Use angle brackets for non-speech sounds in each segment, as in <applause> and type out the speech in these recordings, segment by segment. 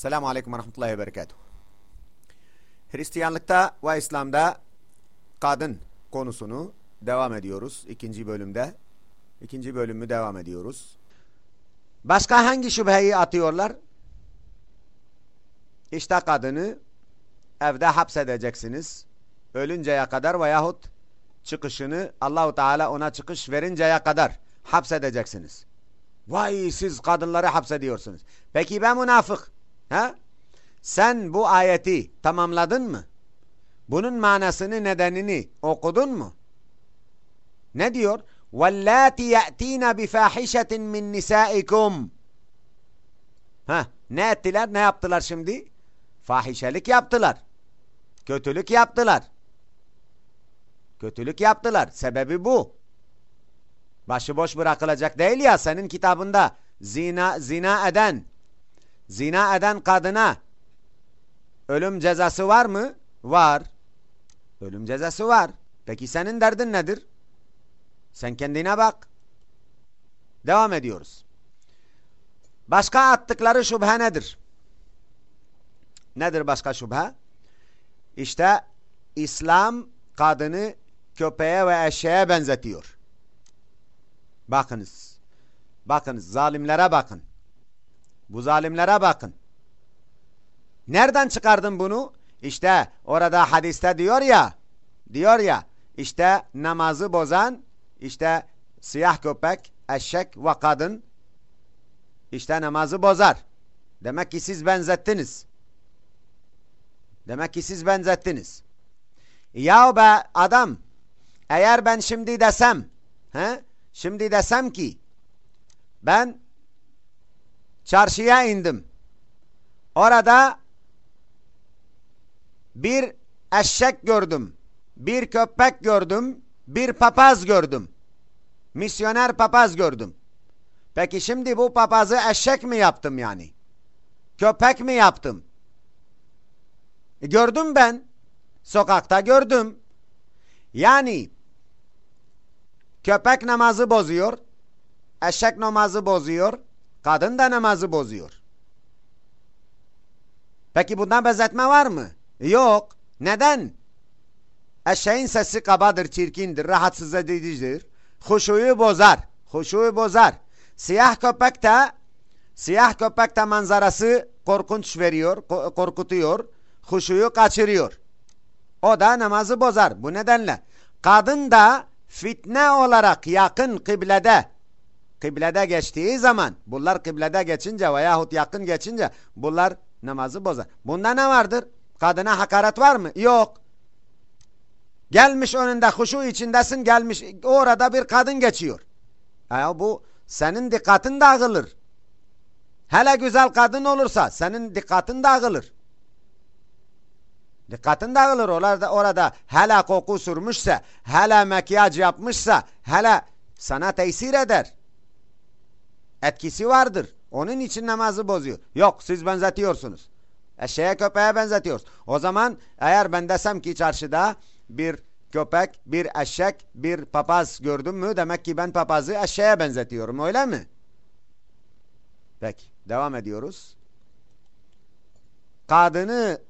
Selamun Aleyküm ve Rahmetullahi ve Berekatuhu. Hristiyanlıkta ve İslam'da kadın konusunu devam ediyoruz ikinci bölümde. İkinci bölümü devam ediyoruz. Başka hangi şüpheyi atıyorlar? İşte kadını evde hapsedeceksiniz. Ölünceye kadar veyahut çıkışını Allahu Teala ona çıkış verinceye kadar hapsedeceksiniz. Vay siz kadınları hapsediyorsunuz. Peki ben münafık. Ha? Sen bu ayeti tamamladın mı? Bunun manasını, nedenini okudun mu? Ne diyor? وَاللَّاتِ يَأْتِينَ بِفَاحِشَةٍ مِنْ نِسَائِكُمْ Ha, ne ettiler, ne yaptılar şimdi? Fahişelik yaptılar. Kötülük yaptılar. Kötülük yaptılar. Sebebi bu. Başıboş bırakılacak değil ya senin kitabında zina, zina eden zina eden kadına ölüm cezası var mı? Var. Ölüm cezası var. Peki senin derdin nedir? Sen kendine bak. Devam ediyoruz. Başka attıkları şüphe nedir? Nedir başka şüphe? İşte İslam kadını köpeğe ve eşeğe benzetiyor. Bakınız. Bakınız zalimlere bakın. Bu zalimlere bakın. Nereden çıkardın bunu? İşte orada hadiste diyor ya, diyor ya, işte namazı bozan, işte siyah köpek, eşek ve kadın, işte namazı bozar. Demek ki siz benzettiniz. Demek ki siz benzettiniz. Ya be adam, eğer ben şimdi desem, he, şimdi desem ki, ben çarşıya indim. Orada bir eşek gördüm, bir köpek gördüm, bir papaz gördüm. Misyoner papaz gördüm. Peki şimdi bu papazı eşek mi yaptım yani? Köpek mi yaptım? E gördüm ben. Sokakta gördüm. Yani köpek namazı bozuyor, eşek namazı bozuyor, kadın da namazı bozuyor. Peki bundan benzetme var mı? Yok. Neden? Eşeğin sesi kabadır, çirkindir, rahatsız edicidir. Huşuyu bozar. Huşuyu bozar. Siyah köpek de siyah köpek de manzarası korkunç veriyor, korkutuyor. Huşuyu kaçırıyor. O da namazı bozar. Bu nedenle kadın da fitne olarak yakın kıblede kıblede geçtiği zaman bunlar kıblede geçince veyahut yakın geçince bunlar namazı bozar. Bunda ne vardır? Kadına hakaret var mı? Yok. Gelmiş önünde huşu içindesin gelmiş orada bir kadın geçiyor. Ya bu senin dikkatin dağılır. Hele güzel kadın olursa senin dikkatin dağılır. Dikkatin dağılır orada, orada hele koku sürmüşse, hele makyaj yapmışsa, hele sana tesir eder. Etkisi vardır. Onun için namazı bozuyor. Yok siz benzetiyorsunuz. Eşeğe köpeğe benzetiyoruz. O zaman eğer ben desem ki çarşıda bir köpek, bir eşek, bir papaz gördüm mü demek ki ben papazı eşeğe benzetiyorum öyle mi? Peki devam ediyoruz. Kadını,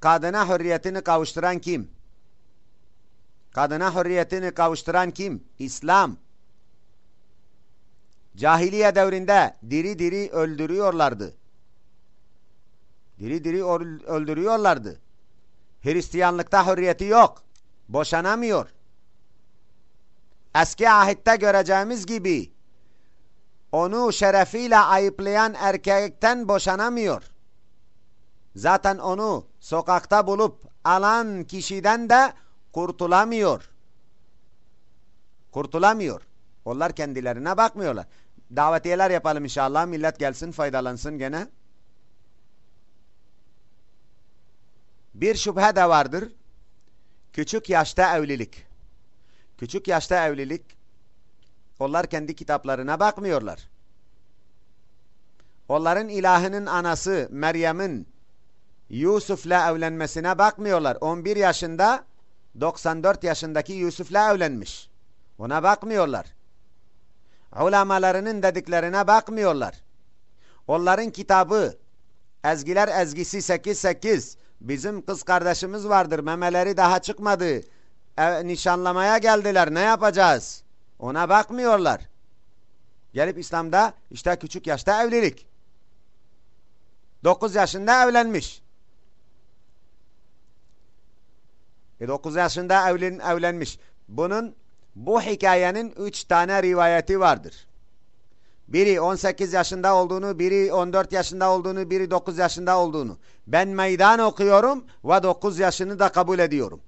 kadına hürriyetini kavuşturan kim? Kadına hürriyetini kavuşturan kim? İslam. Cahiliye devrinde diri diri öldürüyorlardı. Diri diri öldürüyorlardı. Hristiyanlıkta hürriyeti yok. Boşanamıyor. Eski ahitte göreceğimiz gibi onu şerefiyle ayıplayan erkekten boşanamıyor. Zaten onu sokakta bulup alan kişiden de kurtulamıyor. Kurtulamıyor. Onlar kendilerine bakmıyorlar. Davetiyeler yapalım inşallah. Millet gelsin faydalansın gene. Bir şüphe de vardır. Küçük yaşta evlilik. Küçük yaşta evlilik. Onlar kendi kitaplarına bakmıyorlar. Onların ilahının anası Meryem'in Yusuf'la evlenmesine bakmıyorlar. 11 yaşında 94 yaşındaki Yusuf'la evlenmiş. Ona bakmıyorlar. Ulamalarının dediklerine bakmıyorlar. Onların kitabı Ezgiler ezgisi 8-8. Bizim kız kardeşimiz vardır. Memeleri daha çıkmadı. E, nişanlamaya geldiler. Ne yapacağız? Ona bakmıyorlar. Gelip İslam'da işte küçük yaşta evlilik. 9 yaşında evlenmiş. E 9 yaşında evlen, evlenmiş. Bunun bu hikayenin 3 tane rivayeti vardır. Biri 18 yaşında olduğunu, biri 14 yaşında olduğunu, biri 9 yaşında olduğunu. Ben meydan okuyorum ve 9 yaşını da kabul ediyorum.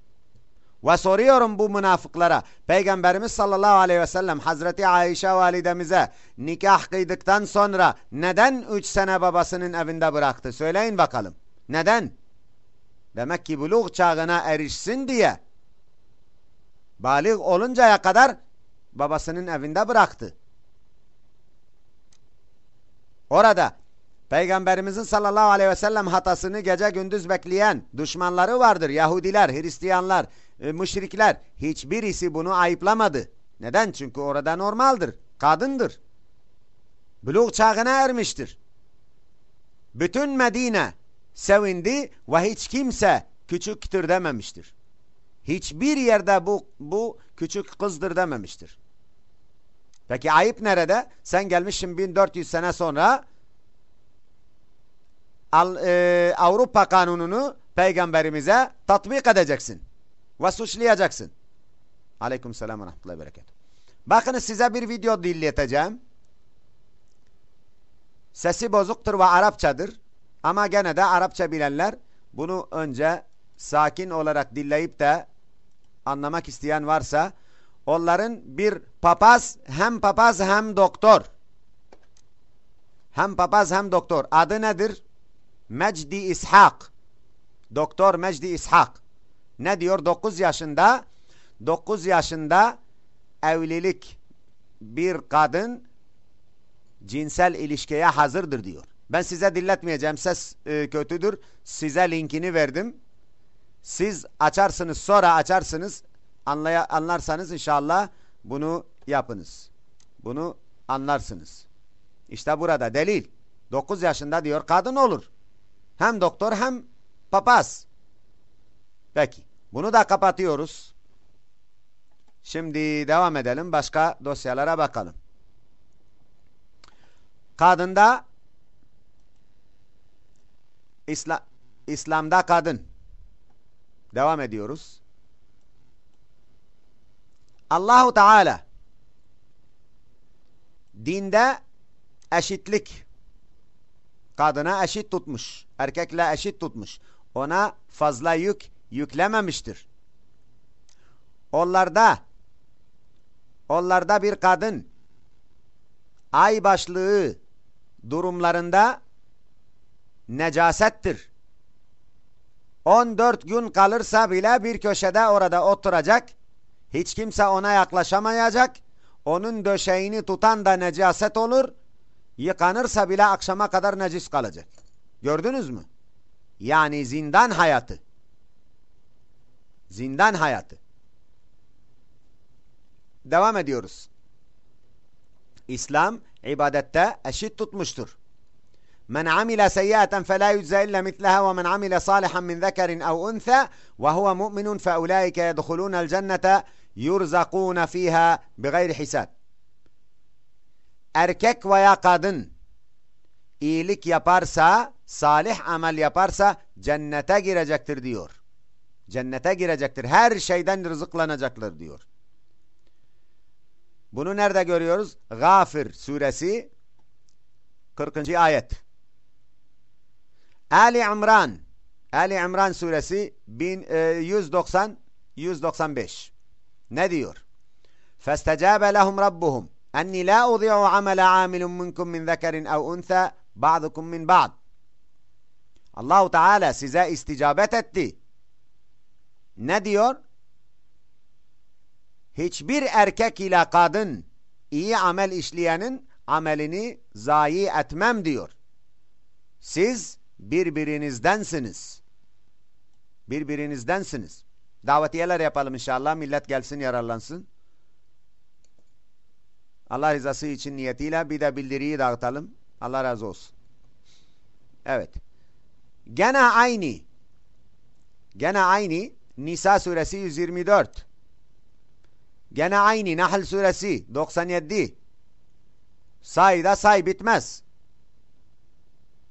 Ve soruyorum bu münafıklara. Peygamberimiz sallallahu aleyhi ve sellem Hazreti Ayşe validemize nikah kıydıktan sonra neden 3 sene babasının evinde bıraktı? Söyleyin bakalım. Neden? Demek ki buluk çağına erişsin diye balik oluncaya kadar babasının evinde bıraktı. Orada Peygamberimizin sallallahu aleyhi ve sellem hatasını gece gündüz bekleyen düşmanları vardır. Yahudiler, Hristiyanlar, e, müşrikler. Hiçbirisi bunu ayıplamadı. Neden? Çünkü orada normaldir. Kadındır. Buluğ çağına ermiştir. Bütün Medine sevindi ve hiç kimse küçüktür dememiştir. Hiçbir yerde bu, bu küçük kızdır dememiştir. Peki ayıp nerede? Sen gelmişsin 1400 sene sonra Al, e, Avrupa kanununu peygamberimize tatbik edeceksin. Ve suçlayacaksın. Aleyküm selam ve rahmetullahi bereket. Bakın size bir video dinleteceğim. Sesi bozuktur ve Arapçadır. Ama gene de Arapça bilenler bunu önce sakin olarak dinleyip de anlamak isteyen varsa onların bir papaz hem papaz hem doktor hem papaz hem doktor adı nedir? Mecdi İshak Doktor Mecdi İshak ne diyor? 9 yaşında 9 yaşında evlilik bir kadın cinsel ilişkiye hazırdır diyor. Ben size dinletmeyeceğim. Ses e, kötüdür. Size linkini verdim. Siz açarsınız sonra açarsınız. Anlaya, anlarsanız inşallah bunu yapınız. Bunu anlarsınız. İşte burada delil. 9 yaşında diyor kadın olur. Hem doktor hem papaz. Peki. Bunu da kapatıyoruz. Şimdi devam edelim. Başka dosyalara bakalım. Kadında İsla, İslam'da kadın. Devam ediyoruz. Allahu Teala dinde eşitlik kadına eşit tutmuş. Erkekle eşit tutmuş. Ona fazla yük yüklememiştir. Onlarda onlarda bir kadın ay başlığı durumlarında necasettir. 14 gün kalırsa bile bir köşede orada oturacak. Hiç kimse ona yaklaşamayacak. Onun döşeğini tutan da necaset olur. Yıkanırsa bile akşama kadar necis kalacak. Gördünüz mü? Yani zindan hayatı. Zindan hayatı. Devam ediyoruz. İslam ibadette eşit tutmuştur. Fela yujza illa mitlaha ve men amile salihan min zekarin ev untha ve huve mu'minun fe ulaike yedhulûnel cennete yurzakûne fiha bigayri hisab. Erkek veya kadın iyilik yaparsa, salih amel yaparsa cennete girecektir diyor. Cennete girecektir. Her şeyden rızıklanacaklar diyor. Bunu nerede görüyoruz? Gafir suresi 40. ayet. Ali İmran Ali İmran suresi 190 195 ne diyor? فَاسْتَجَابَ لَهُمْ رَبُّهُمْ اَنِّي لَا اُضِعُ عَمَلَ عَامِلٌ مِنْكُمْ مِنْ ذَكَرٍ اَوْ اُنْثَى بَعْضُكُمْ مِنْ بَعْضٍ Allahu Teala size isticabet etti. Ne diyor? Hiçbir erkek ile kadın iyi amel işleyenin amelini zayi etmem diyor. Siz birbirinizdensiniz. Birbirinizdensiniz. Davetiyeler yapalım inşallah. Millet gelsin yararlansın. Allah rızası için niyetiyle bir de bildiriyi dağıtalım. Allah razı olsun. Evet. Gene aynı. Gene aynı. Nisa suresi 124. Gene aynı. Nahl suresi 97. Sayda say bitmez.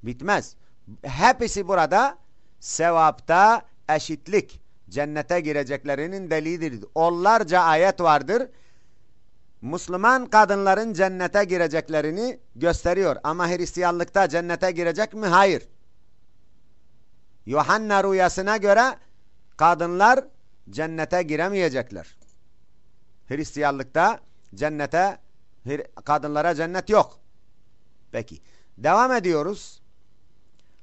Bitmez. Hepsi burada sevapta eşitlik. Cennete gireceklerinin delilidir. Onlarca ayet vardır. Müslüman kadınların cennete gireceklerini gösteriyor. Ama Hristiyanlıkta cennete girecek mi? Hayır. Yuhanna rüyasına göre kadınlar cennete giremeyecekler. Hristiyanlıkta cennete kadınlara cennet yok. Peki. Devam ediyoruz.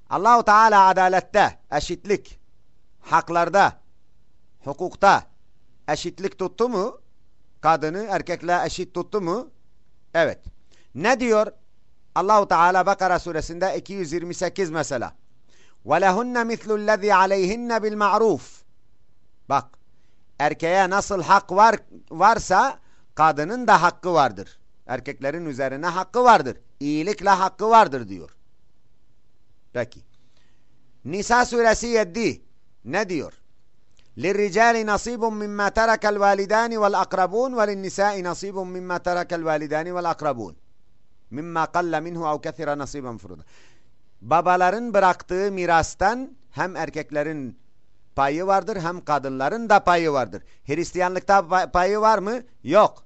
Allahu Teala adalette, eşitlik, haklarda, hukukta eşitlik tuttu mu? Kadını erkekle eşit tuttu mu? Evet. Ne diyor? Allahu Teala Bakara suresinde 228 mesela. وَلَهُنَّ مِثْلُ الَّذ۪ي عَلَيْهِنَّ بِالْمَعْرُوفِ Bak, erkeğe nasıl hak var varsa kadının da hakkı vardır. Erkeklerin üzerine hakkı vardır. İyilikle hakkı vardır diyor. Peki. Nisa suresi 7 ne diyor? لِلرِّجَالِ نَصِيبٌ مِمَّا تَرَكَ الْوَالِدَانِ وَالْأَقْرَبُونَ وَلِلنِّسَاءِ نَصِيبٌ مِمَّا تَرَكَ الْوَالِدَانِ وَالْأَقْرَبُونَ مِمَّا قَلَّ مِنْهُ اَوْ كَثِرَ نَصِيبًا فُرُودًا Babaların bıraktığı mirastan hem erkeklerin payı vardır hem kadınların da payı vardır. Hristiyanlıkta payı var mı? Yok.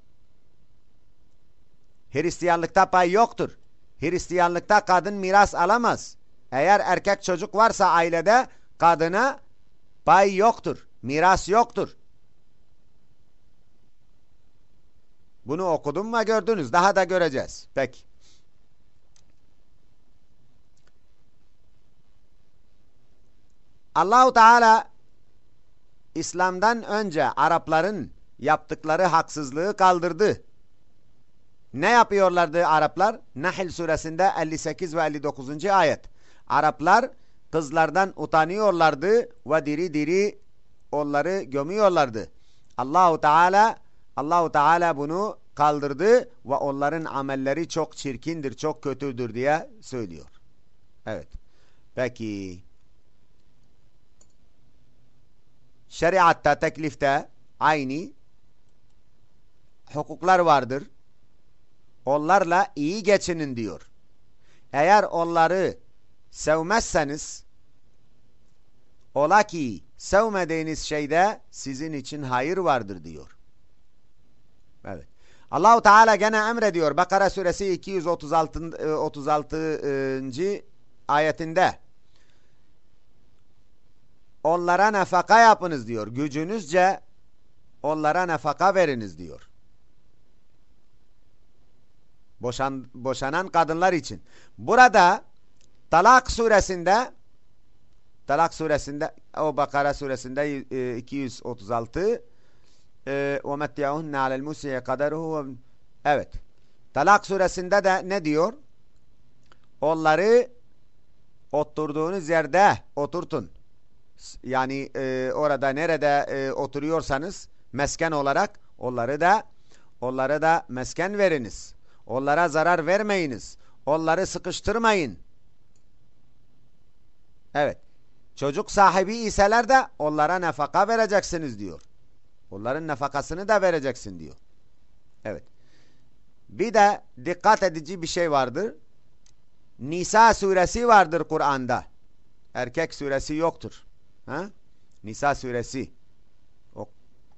Hristiyanlıkta pay yoktur. Hristiyanlıkta kadın miras alamaz. Eğer erkek çocuk varsa ailede kadına pay yoktur. Miras yoktur. Bunu okudum mu gördünüz. Daha da göreceğiz. Peki. Allahu Teala İslam'dan önce Arapların yaptıkları haksızlığı kaldırdı. Ne yapıyorlardı Araplar? Nahl suresinde 58 ve 59. ayet. Araplar kızlardan utanıyorlardı ve diri diri onları gömüyorlardı. Allahu Teala Allahu Teala bunu kaldırdı ve onların amelleri çok çirkindir, çok kötüdür diye söylüyor. Evet. Peki. Şeriatta, teklifte aynı hukuklar vardır. Onlarla iyi geçinin diyor. Eğer onları sevmezseniz ola ki sevmediğiniz şeyde sizin için hayır vardır diyor. Evet. Allahu Teala gene emrediyor Bakara suresi 236 36. ayetinde onlara nefaka yapınız diyor. Gücünüzce onlara nefaka veriniz diyor. Boşan, boşanan kadınlar için. Burada Talak suresinde Talak suresinde o Bakara suresinde e, 236 ve mettiyahunne alel musiye kaderuhu evet Talak suresinde de ne diyor? Onları oturduğunuz yerde oturtun. Yani e, orada nerede e, oturuyorsanız mesken olarak onları da onlara da mesken veriniz. Onlara zarar vermeyiniz. Onları sıkıştırmayın. Evet. Çocuk sahibi iseler de onlara nefaka vereceksiniz diyor. Onların nefakasını da vereceksin diyor. Evet. Bir de dikkat edici bir şey vardır. Nisa suresi vardır Kur'an'da. Erkek suresi yoktur. Ha? Nisa suresi. O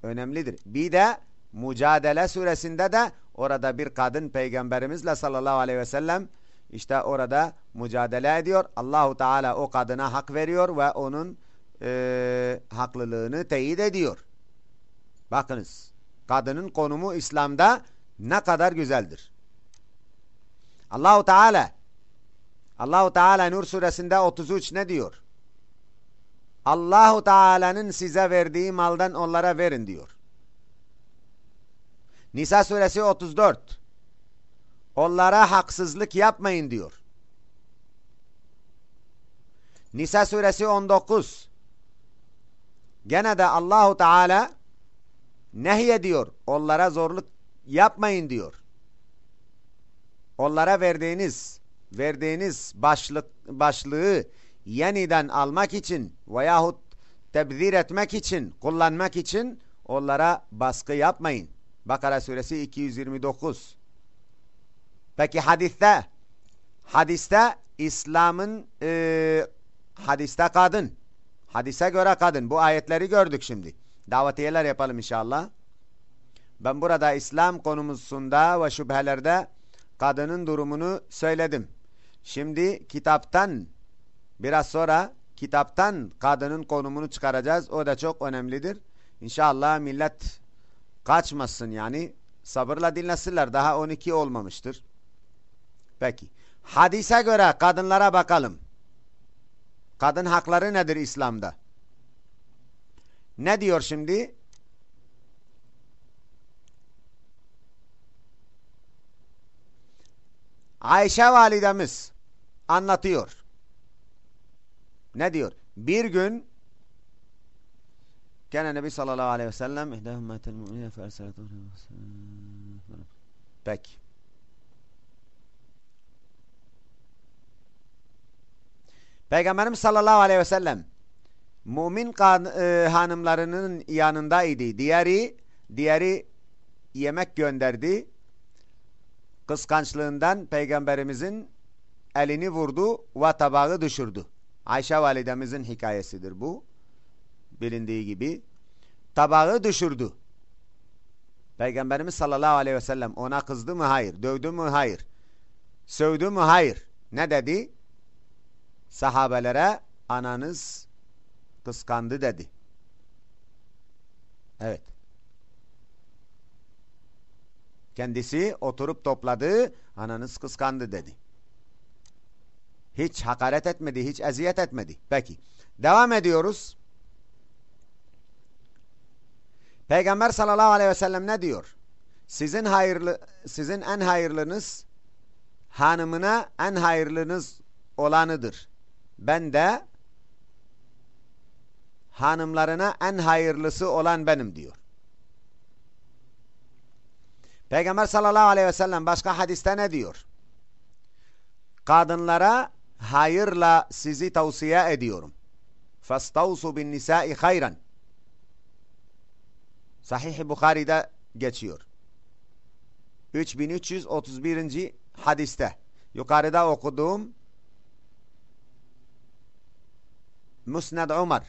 önemlidir. Bir de Mücadele suresinde de orada bir kadın peygamberimizle sallallahu aleyhi ve sellem işte orada mücadele ediyor. Allahu Teala o kadına hak veriyor ve onun e, haklılığını teyit ediyor. Bakınız kadının konumu İslam'da ne kadar güzeldir. Allahu Teala Allahu Teala Nur suresinde 33 ne diyor? Allahu Teala'nın size verdiği maldan onlara verin diyor. Nisa suresi 34 Onlara haksızlık yapmayın diyor. Nisa suresi 19 Gene de Allahu Teala nehyediyor. Onlara zorluk yapmayın diyor. Onlara verdiğiniz verdiğiniz başlık, başlığı yeniden almak için veyahut tebzir etmek için, kullanmak için onlara baskı yapmayın. Bakara suresi 229. Peki hadiste, hadiste İslam'ın e, hadiste kadın, hadise göre kadın. Bu ayetleri gördük şimdi. Davetiyeler yapalım inşallah. Ben burada İslam konumuzunda ve şüphelerde kadının durumunu söyledim. Şimdi kitaptan biraz sonra kitaptan kadının konumunu çıkaracağız. O da çok önemlidir. İnşallah millet kaçmasın yani. Sabırla dinlesinler. Daha 12 olmamıştır. Peki. Hadise göre kadınlara bakalım. Kadın hakları nedir İslam'da? Ne diyor şimdi? Ayşe validemiz anlatıyor. Ne diyor? Bir gün Gene Nebi sallallahu aleyhi ve sellem Peki. Peygamberimiz sallallahu aleyhi ve sellem mümin e, hanımlarının yanındaydı. Diğeri diğeri yemek gönderdi. Kıskançlığından peygamberimizin elini vurdu ve tabağı düşürdü. Ayşe validemizin hikayesidir bu. Bilindiği gibi. Tabağı düşürdü. Peygamberimiz sallallahu aleyhi ve sellem ona kızdı mı? Hayır. Dövdü mü? Hayır. Sövdü mü? Hayır. Ne dedi? Sahabelere ananız kıskandı dedi. Evet. Kendisi oturup topladı, ananız kıskandı dedi. Hiç hakaret etmedi, hiç eziyet etmedi. Peki. Devam ediyoruz. Peygamber sallallahu aleyhi ve sellem ne diyor? Sizin hayırlı sizin en hayırlınız hanımına en hayırlınız olanıdır. Ben de hanımlarına en hayırlısı olan benim diyor. Peygamber sallallahu aleyhi ve sellem başka hadiste ne diyor? Kadınlara hayırla sizi tavsiye ediyorum. فَاسْتَوْسُ بِالنِّسَاءِ خَيْرًا Sahih-i Bukhari'de geçiyor. 3331. hadiste. Yukarıda okuduğum Musned Umar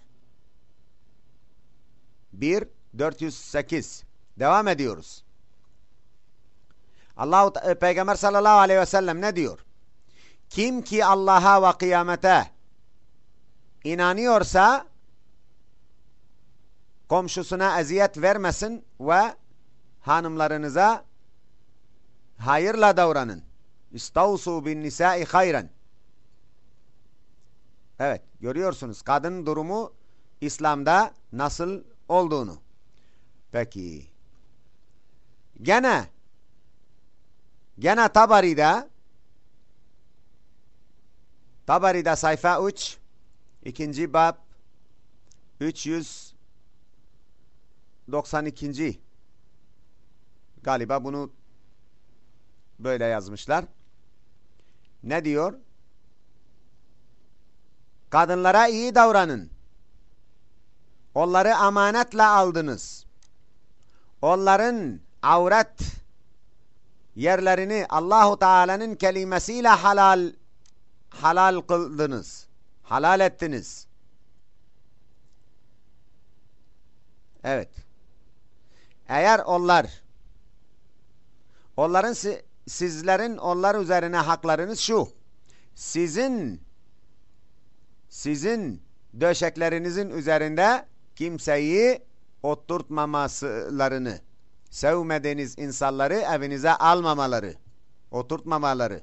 1 408 Devam ediyoruz. Allah Peygamber sallallahu aleyhi ve sellem ne diyor? Kim ki Allah'a ve kıyamete inanıyorsa komşusuna eziyet vermesin ve hanımlarınıza hayırla davranın. İstavsu bin nisai hayran. Evet görüyorsunuz kadın durumu İslam'da nasıl olduğunu. Peki. Gene gene Tabari'de Tabari'de sayfa 3 ikinci bab 392 galiba bunu böyle yazmışlar. Ne diyor? Kadınlara iyi davranın. Onları amanetle aldınız. Onların avret yerlerini Allahu Teala'nın kelimesiyle halal halal kıldınız. Halal ettiniz. Evet. Eğer onlar onların sizlerin onlar üzerine haklarınız şu. Sizin sizin döşeklerinizin üzerinde kimseyi oturtmamasılarını sevmediğiniz insanları evinize almamaları oturtmamaları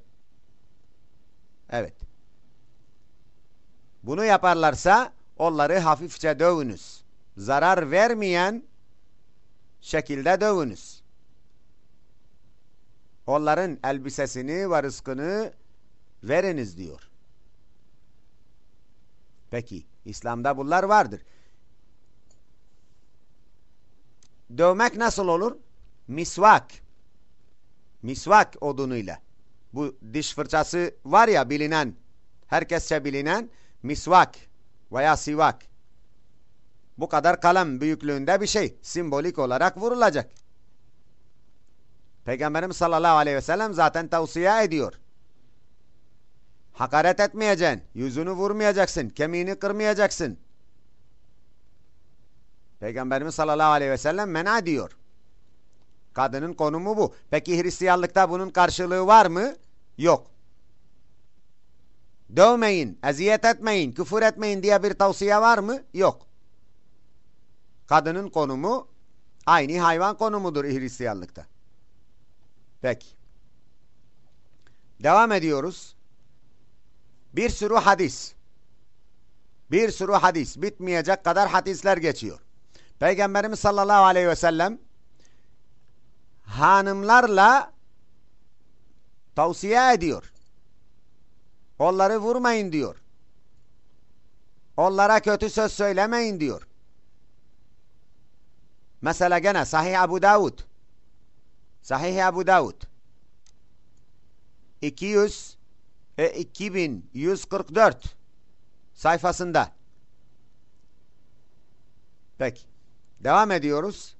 Evet. Bunu yaparlarsa onları hafifçe dövünüz. Zarar vermeyen şekilde dövünüz. Onların elbisesini ve rızkını veriniz diyor. Peki İslam'da bunlar vardır. Dövmek nasıl olur? Misvak. Misvak odunuyla bu diş fırçası var ya bilinen, herkesçe bilinen misvak veya sivak. Bu kadar kalem büyüklüğünde bir şey. Simbolik olarak vurulacak. Peygamberimiz sallallahu aleyhi ve sellem zaten tavsiye ediyor. Hakaret etmeyeceksin. Yüzünü vurmayacaksın. Kemiğini kırmayacaksın. Peygamberimiz sallallahu aleyhi ve sellem mena diyor. Kadının konumu bu. Peki Hristiyanlıkta bunun karşılığı var mı? Yok. Dövmeyin, eziyet etmeyin, küfür etmeyin diye bir tavsiye var mı? Yok. Kadının konumu aynı hayvan konumudur Hristiyanlıkta. Peki. Devam ediyoruz. Bir sürü hadis. Bir sürü hadis. Bitmeyecek kadar hadisler geçiyor. Peygamberimiz sallallahu aleyhi ve sellem hanımlarla tavsiye ediyor. Onları vurmayın diyor. Onlara kötü söz söylemeyin diyor. Mesela gene Sahih Abu Davud. Sahih Abu Davud. 200 e, 2144 sayfasında. Peki. Devam ediyoruz.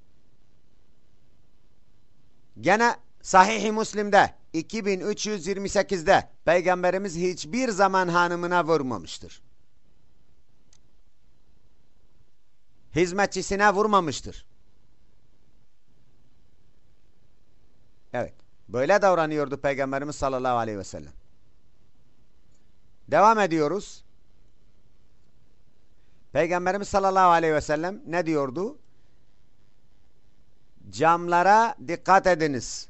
Gene Sahih-i Müslim'de 2328'de Peygamberimiz hiçbir zaman hanımına vurmamıştır. Hizmetçisine vurmamıştır. Evet. Böyle davranıyordu Peygamberimiz sallallahu aleyhi ve sellem. Devam ediyoruz. Peygamberimiz sallallahu aleyhi ve sellem ne diyordu? Camlara dikkat ediniz.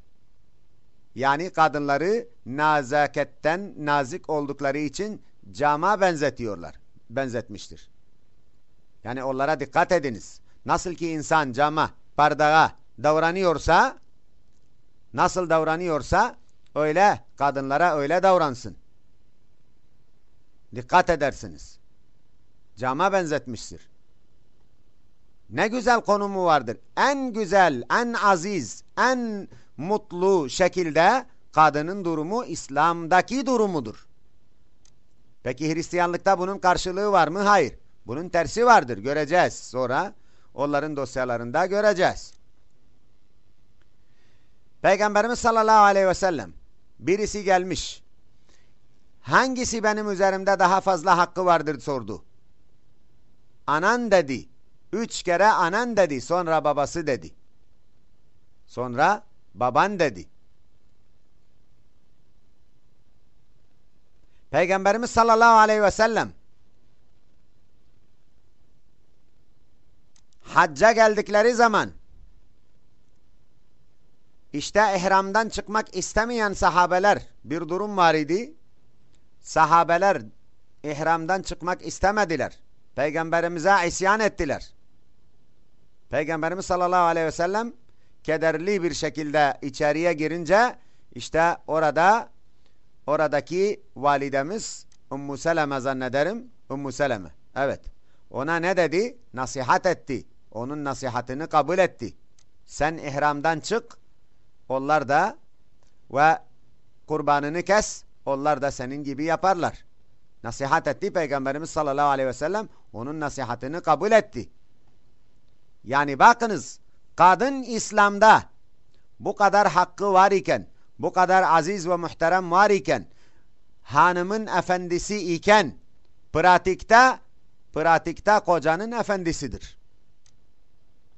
Yani kadınları nazaketten nazik oldukları için cama benzetiyorlar. Benzetmiştir. Yani onlara dikkat ediniz. Nasıl ki insan cama, bardağa davranıyorsa nasıl davranıyorsa öyle kadınlara öyle davransın. Dikkat edersiniz. Cama benzetmiştir. Ne güzel konumu vardır. En güzel, en aziz, en mutlu şekilde kadının durumu İslam'daki durumudur. Peki Hristiyanlıkta bunun karşılığı var mı? Hayır. Bunun tersi vardır. Göreceğiz sonra. Onların dosyalarında göreceğiz. Peygamberimiz sallallahu aleyhi ve sellem birisi gelmiş. Hangisi benim üzerimde daha fazla hakkı vardır sordu. Anan dedi. Üç kere anan dedi. Sonra babası dedi. Sonra baban dedi. Peygamberimiz sallallahu aleyhi ve sellem hacca geldikleri zaman işte ihramdan çıkmak istemeyen sahabeler bir durum var idi. Sahabeler ihramdan çıkmak istemediler. Peygamberimize isyan ettiler. Peygamberimiz sallallahu aleyhi ve sellem kederli bir şekilde içeriye girince işte orada oradaki validemiz Ummu Seleme zannederim. Ummu Seleme. Evet. Ona ne dedi? Nasihat etti. Onun nasihatini kabul etti. Sen ihramdan çık. Onlar da ve kurbanını kes. Onlar da senin gibi yaparlar. Nasihat etti Peygamberimiz sallallahu aleyhi ve sellem. Onun nasihatini kabul etti. Yani bakınız kadın İslam'da bu kadar hakkı var iken, bu kadar aziz ve muhterem var iken, hanımın efendisi iken, pratikte, pratikte kocanın efendisidir.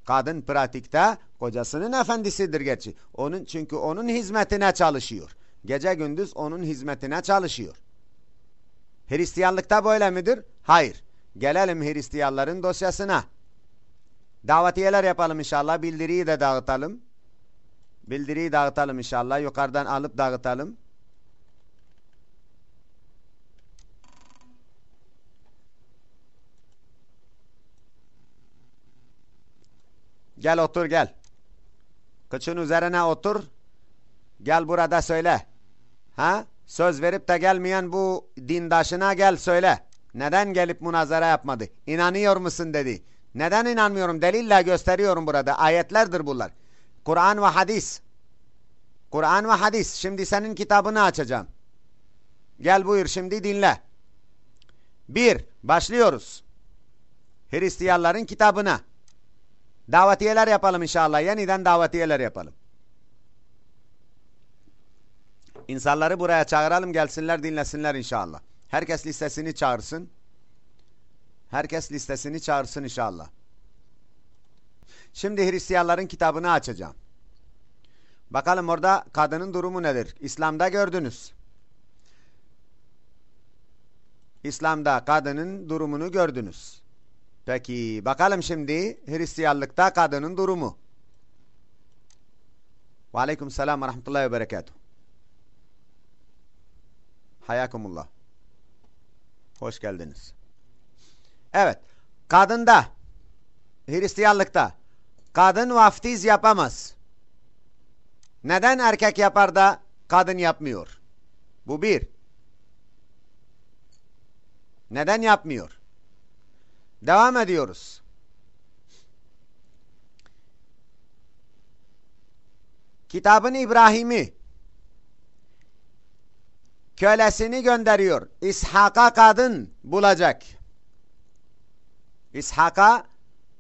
Kadın pratikte kocasının efendisidir gerçi. Onun, çünkü onun hizmetine çalışıyor. Gece gündüz onun hizmetine çalışıyor. Hristiyanlıkta böyle midir? Hayır. Gelelim Hristiyanların dosyasına. Davetiyeler yapalım inşallah. Bildiriyi de dağıtalım. Bildiriyi dağıtalım inşallah. Yukarıdan alıp dağıtalım. Gel otur gel. Kıçın üzerine otur. Gel burada söyle. Ha? Söz verip de gelmeyen bu dindaşına gel söyle. Neden gelip münazara yapmadı? İnanıyor musun dedi. Neden inanmıyorum? Delille gösteriyorum burada. Ayetlerdir bunlar. Kur'an ve hadis. Kur'an ve hadis. Şimdi senin kitabını açacağım. Gel buyur şimdi dinle. Bir, başlıyoruz. Hristiyanların kitabına. Davatiyeler yapalım inşallah. Yeniden davatiyeler yapalım. İnsanları buraya çağıralım gelsinler dinlesinler inşallah. Herkes listesini çağırsın. Herkes listesini çağırsın inşallah. Şimdi Hristiyanların kitabını açacağım. Bakalım orada kadının durumu nedir? İslam'da gördünüz. İslam'da kadının durumunu gördünüz. Peki bakalım şimdi Hristiyanlıkta kadının durumu. Ve aleyküm selam ve rahmetullahi ve berekatuhu. Hayakumullah. Hoş geldiniz. Evet. Kadında Hristiyanlıkta kadın vaftiz yapamaz. Neden erkek yapar da kadın yapmıyor? Bu bir. Neden yapmıyor? Devam ediyoruz. Kitabın İbrahim'i kölesini gönderiyor. İshak'a kadın bulacak. İshak'a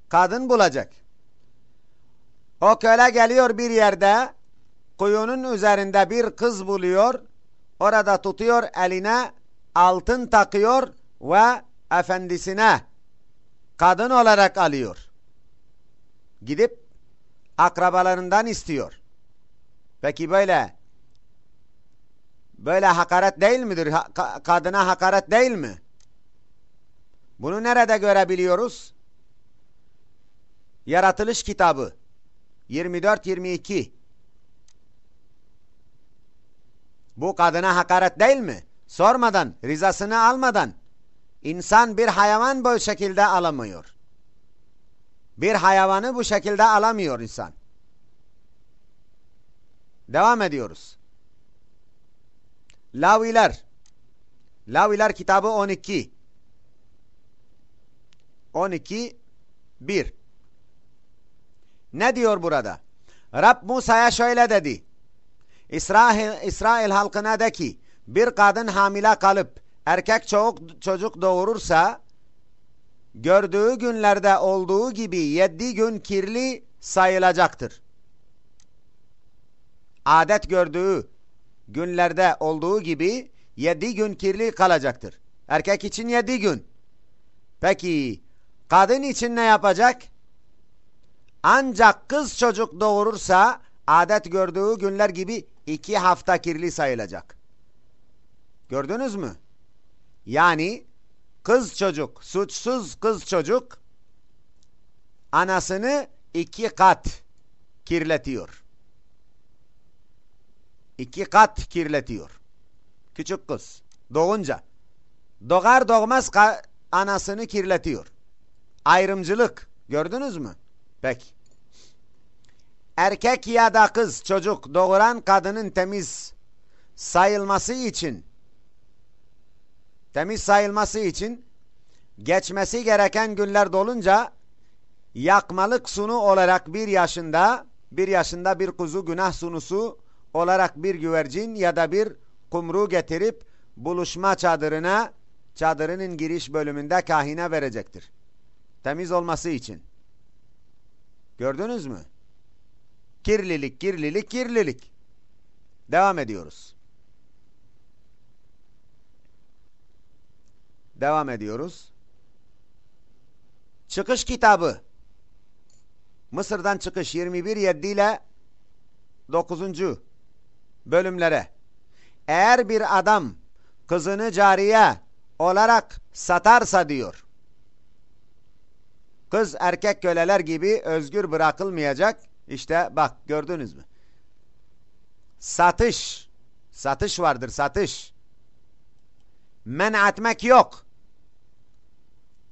kadın bulacak. O köle geliyor bir yerde kuyunun üzerinde bir kız buluyor. Orada tutuyor eline altın takıyor ve efendisine kadın olarak alıyor. Gidip akrabalarından istiyor. Peki böyle böyle hakaret değil midir? Ha, kadına hakaret değil mi? Bunu nerede görebiliyoruz? Yaratılış kitabı 24-22 Bu kadına hakaret değil mi? Sormadan, rizasını almadan insan bir hayvan bu şekilde alamıyor. Bir hayvanı bu şekilde alamıyor insan. Devam ediyoruz. Laviler. Laviler kitabı 12. 12 1. Ne diyor burada? Rab Musa'ya şöyle dedi. İsrail, İsrail halkına de ki bir kadın hamile kalıp erkek çocuk, çocuk doğurursa gördüğü günlerde olduğu gibi yedi gün kirli sayılacaktır. Adet gördüğü günlerde olduğu gibi yedi gün kirli kalacaktır. Erkek için yedi gün. Peki kadın için ne yapacak? Ancak kız çocuk doğurursa adet gördüğü günler gibi iki hafta kirli sayılacak. Gördünüz mü? Yani kız çocuk, suçsuz kız çocuk anasını iki kat kirletiyor. İki kat kirletiyor. Küçük kız doğunca. Doğar doğmaz anasını kirletiyor. Ayrımcılık gördünüz mü? Peki. Erkek ya da kız çocuk doğuran kadının temiz sayılması için temiz sayılması için geçmesi gereken günler dolunca yakmalık sunu olarak bir yaşında bir yaşında bir kuzu günah sunusu olarak bir güvercin ya da bir kumru getirip buluşma çadırına çadırının giriş bölümünde kahine verecektir. Temiz olması için. Gördünüz mü? Kirlilik, kirlilik, kirlilik. Devam ediyoruz. Devam ediyoruz. Çıkış kitabı. Mısır'dan çıkış 21.7 ile 9. bölümlere. Eğer bir adam kızını cariye olarak satarsa diyor. Kız erkek köleler gibi özgür bırakılmayacak. İşte bak gördünüz mü? Satış. Satış vardır satış. Men etmek yok.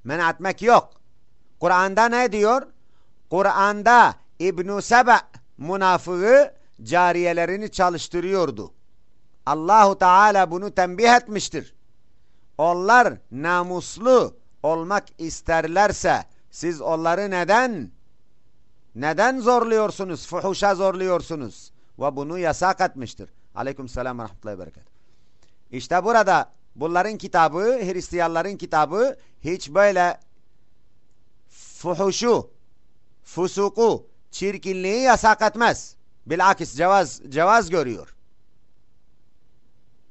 Men etmek yok. Kur'an'da ne diyor? Kur'an'da İbn-i Seba münafığı cariyelerini çalıştırıyordu. Allahu Teala bunu tembih etmiştir. Onlar namuslu olmak isterlerse siz onları neden neden zorluyorsunuz? Fuhuşa zorluyorsunuz. Ve bunu yasak etmiştir. Aleyküm selam ve rahmetullahi berekat. İşte burada bunların kitabı, Hristiyanların kitabı hiç böyle fuhuşu, fusuku, çirkinliği yasak etmez. Bilakis cevaz, cevaz görüyor.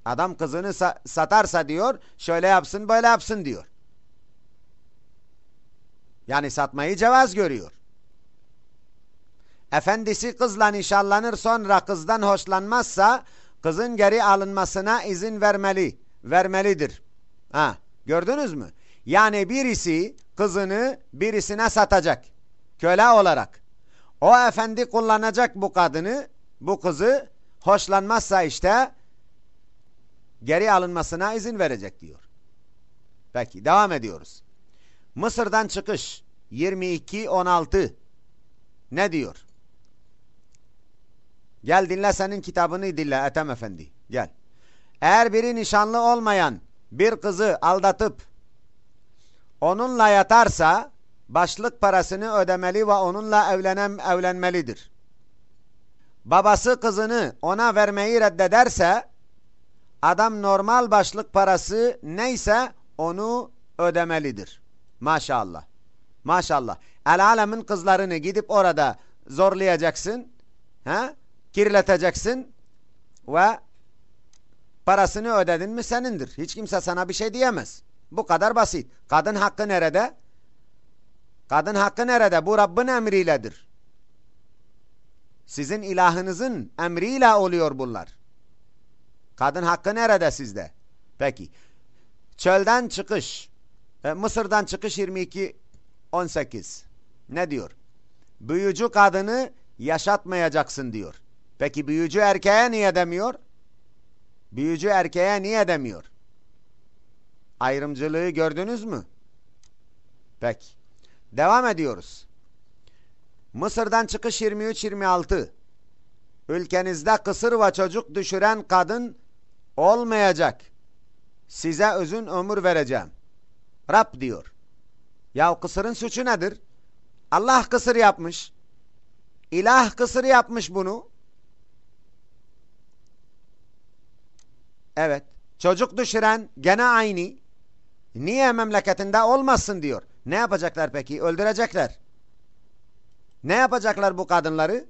Adam kızını sa satarsa diyor, şöyle yapsın böyle yapsın diyor. Yani satmayı cevaz görüyor. Efendisi kızla nişanlanır sonra kızdan hoşlanmazsa kızın geri alınmasına izin vermeli, vermelidir. Ha, gördünüz mü? Yani birisi kızını birisine satacak. Köle olarak. O efendi kullanacak bu kadını, bu kızı hoşlanmazsa işte geri alınmasına izin verecek diyor. Peki devam ediyoruz. Mısır'dan çıkış 22-16 ne diyor? Gel dinle senin kitabını dinle Ethem Efendi. Gel. Eğer biri nişanlı olmayan bir kızı aldatıp onunla yatarsa başlık parasını ödemeli ve onunla evlenem evlenmelidir. Babası kızını ona vermeyi reddederse adam normal başlık parası neyse onu ödemelidir. Maşallah. Maşallah. El alemin kızlarını gidip orada zorlayacaksın. He? kirleteceksin ve parasını ödedin mi senindir. Hiç kimse sana bir şey diyemez. Bu kadar basit. Kadın hakkı nerede? Kadın hakkı nerede? Bu Rabbin emriyledir. Sizin ilahınızın emriyle oluyor bunlar. Kadın hakkı nerede sizde? Peki. Çölden çıkış. E, Mısır'dan çıkış 22 18. Ne diyor? Büyücü kadını yaşatmayacaksın diyor. Peki büyücü erkeğe niye demiyor? Büyücü erkeğe niye demiyor? Ayrımcılığı gördünüz mü? Peki. Devam ediyoruz. Mısır'dan çıkış 23-26. Ülkenizde kısır ve çocuk düşüren kadın olmayacak. Size uzun ömür vereceğim. Rab diyor. Ya kısırın suçu nedir? Allah kısır yapmış. İlah kısır yapmış bunu. Evet. Çocuk düşüren gene aynı. Niye memleketinde olmasın diyor. Ne yapacaklar peki? Öldürecekler. Ne yapacaklar bu kadınları?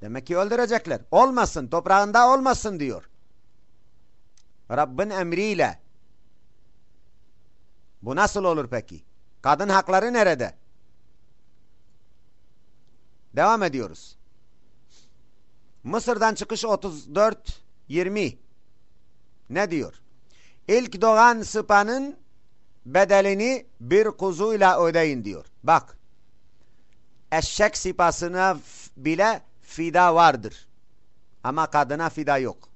Demek ki öldürecekler. Olmasın, toprağında olmasın diyor. Rabbin emriyle. Bu nasıl olur peki? Kadın hakları nerede? Devam ediyoruz. Mısır'dan çıkış 34 20 ne diyor? İlk doğan sıpanın bedelini bir kuzuyla ödeyin diyor. Bak. Eşek sıpasına bile fida vardır. Ama kadına fida yok.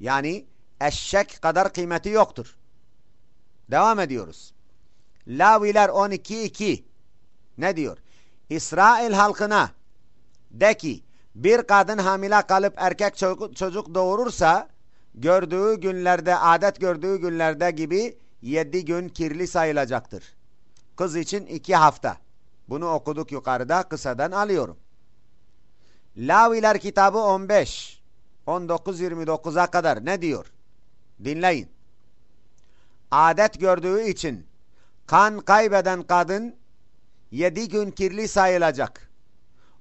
Yani eşek kadar kıymeti yoktur. Devam ediyoruz. Laviler 12.2 ne diyor? İsrail halkına de ki bir kadın hamile kalıp erkek çocuk doğurursa gördüğü günlerde adet gördüğü günlerde gibi yedi gün kirli sayılacaktır. Kız için iki hafta. Bunu okuduk yukarıda kısadan alıyorum. Laviler kitabı 15 19-29'a kadar ne diyor? Dinleyin. Adet gördüğü için kan kaybeden kadın yedi gün kirli sayılacak.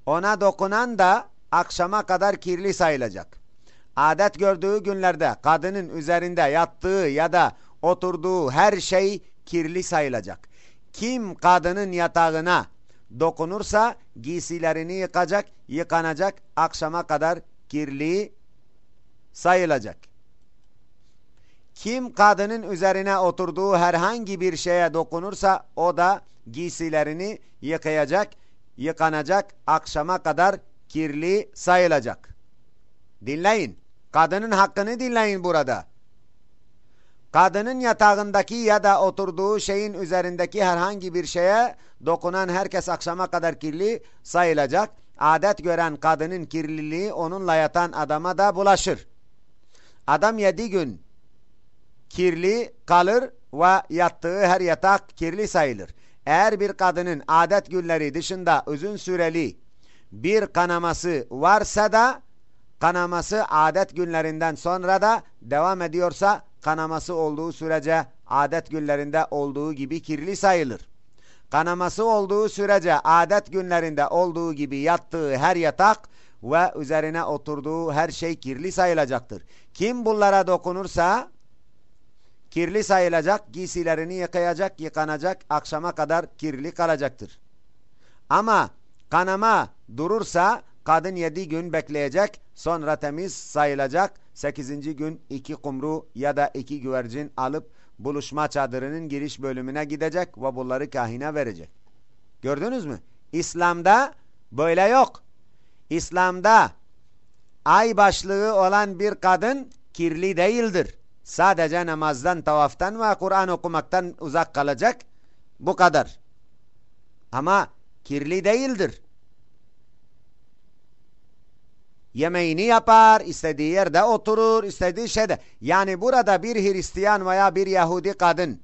Ona dokunan da akşama kadar kirli sayılacak. Adet gördüğü günlerde kadının üzerinde yattığı ya da oturduğu her şey kirli sayılacak. Kim kadının yatağına dokunursa giysilerini yıkacak, yıkanacak, akşama kadar kirli sayılacak. Kim kadının üzerine oturduğu herhangi bir şeye dokunursa o da giysilerini yıkayacak, yıkanacak, akşama kadar kirli sayılacak. Dinleyin. Kadının hakkını dinleyin burada. Kadının yatağındaki ya da oturduğu şeyin üzerindeki herhangi bir şeye dokunan herkes akşama kadar kirli sayılacak. Adet gören kadının kirliliği onunla yatan adama da bulaşır. Adam yedi gün kirli kalır ve yattığı her yatak kirli sayılır. Eğer bir kadının adet günleri dışında uzun süreli bir kanaması varsa da kanaması adet günlerinden sonra da devam ediyorsa kanaması olduğu sürece adet günlerinde olduğu gibi kirli sayılır. Kanaması olduğu sürece adet günlerinde olduğu gibi yattığı her yatak ve üzerine oturduğu her şey kirli sayılacaktır. Kim bunlara dokunursa kirli sayılacak, giysilerini yıkayacak, yıkanacak, akşama kadar kirli kalacaktır. Ama kanama durursa kadın yedi gün bekleyecek, sonra temiz sayılacak. Sekizinci gün iki kumru ya da iki güvercin alıp buluşma çadırının giriş bölümüne gidecek ve bunları kahine verecek. Gördünüz mü? İslam'da böyle yok. İslam'da ay başlığı olan bir kadın kirli değildir. Sadece namazdan, tavaftan ve Kur'an okumaktan uzak kalacak. Bu kadar. Ama kirli değildir. Yemeğini yapar, istediği yerde oturur, istediği şeyde. Yani burada bir Hristiyan veya bir Yahudi kadın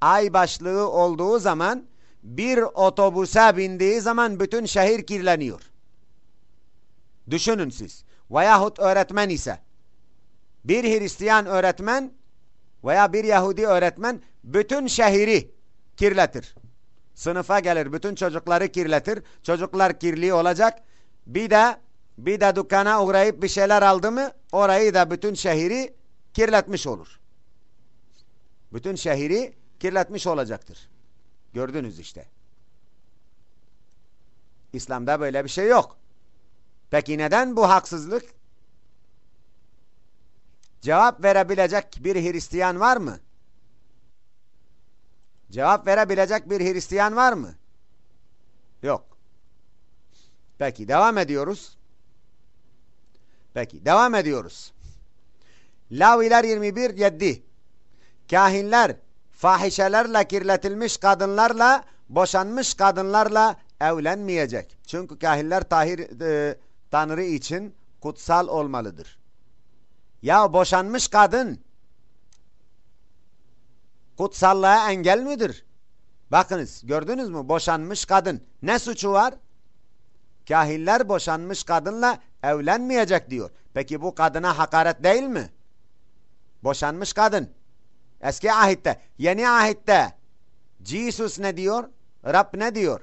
ay başlığı olduğu zaman bir otobüse bindiği zaman bütün şehir kirleniyor. Düşünün siz. Veyahut öğretmen ise bir Hristiyan öğretmen veya bir Yahudi öğretmen bütün şehri kirletir. Sınıfa gelir, bütün çocukları kirletir. Çocuklar kirli olacak. Bir de bir de dükkana uğrayıp bir şeyler aldı mı orayı da bütün şehri kirletmiş olur. Bütün şehri kirletmiş olacaktır. Gördünüz işte. İslam'da böyle bir şey yok. Peki neden bu haksızlık? Cevap verebilecek bir Hristiyan var mı? Cevap verebilecek bir Hristiyan var mı? Yok. Peki devam ediyoruz. Peki devam ediyoruz. Laviler 21 7 Kahinler fahişelerle kirletilmiş kadınlarla boşanmış kadınlarla evlenmeyecek. Çünkü kahinler tahir, e, Tanrı için kutsal olmalıdır. Ya boşanmış kadın kutsallığa engel midir? Bakınız gördünüz mü boşanmış kadın ne suçu var? Kahiller boşanmış kadınla evlenmeyecek diyor. Peki bu kadına hakaret değil mi? Boşanmış kadın. Eski ahitte, yeni ahitte Jesus ne diyor? Rab ne diyor?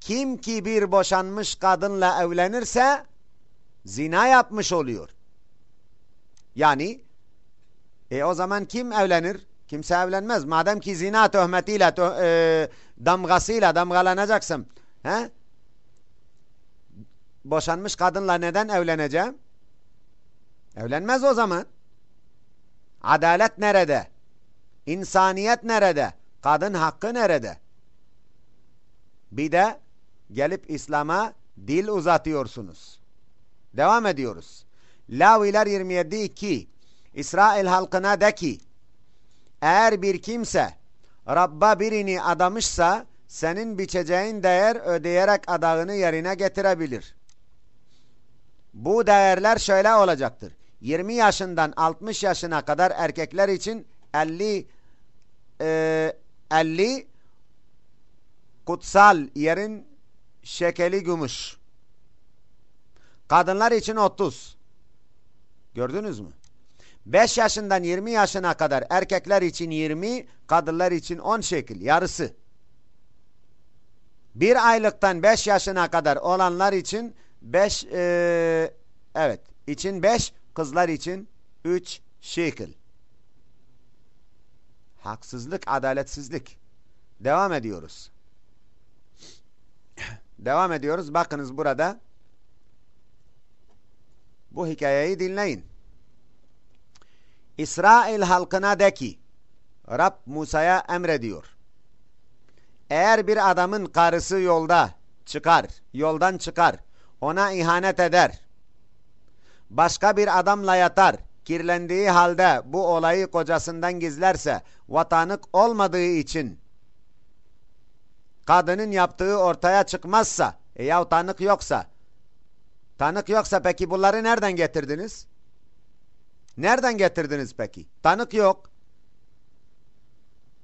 Kim ki bir boşanmış kadınla evlenirse zina yapmış oluyor. Yani e o zaman kim evlenir? Kimse evlenmez. Madem ki zina töhmetiyle, tö e, damgasıyla damgalanacaksın. He? Boşanmış kadınla neden evleneceğim? Evlenmez o zaman. Adalet nerede? İnsaniyet nerede? Kadın hakkı nerede? Bir de gelip İslam'a dil uzatıyorsunuz. Devam ediyoruz. Laviler 27 2 İsrail halkına de ki eğer bir kimse Rabba birini adamışsa senin biçeceğin değer ödeyerek adağını yerine getirebilir. Bu değerler şöyle olacaktır. 20 yaşından 60 yaşına kadar erkekler için 50 e, 50 kutsal yerin şekeli gümüş. Kadınlar için 30. Gördünüz mü? 5 yaşından 20 yaşına kadar erkekler için 20, kadınlar için 10 şekil, yarısı. Bir aylıktan 5 yaşına kadar olanlar için 5 e, evet için 5 kızlar için 3 şekil. Haksızlık, adaletsizlik. Devam ediyoruz. Devam ediyoruz. Bakınız burada bu hikayeyi dinleyin. İsrail halkına de ki Rab Musa'ya emrediyor. Eğer bir adamın karısı yolda çıkar, yoldan çıkar, ona ihanet eder, başka bir adamla yatar, kirlendiği halde bu olayı kocasından gizlerse, vatanık olmadığı için kadının yaptığı ortaya çıkmazsa, e ya tanık yoksa, tanık yoksa peki bunları nereden getirdiniz? Nereden getirdiniz peki? Tanık yok.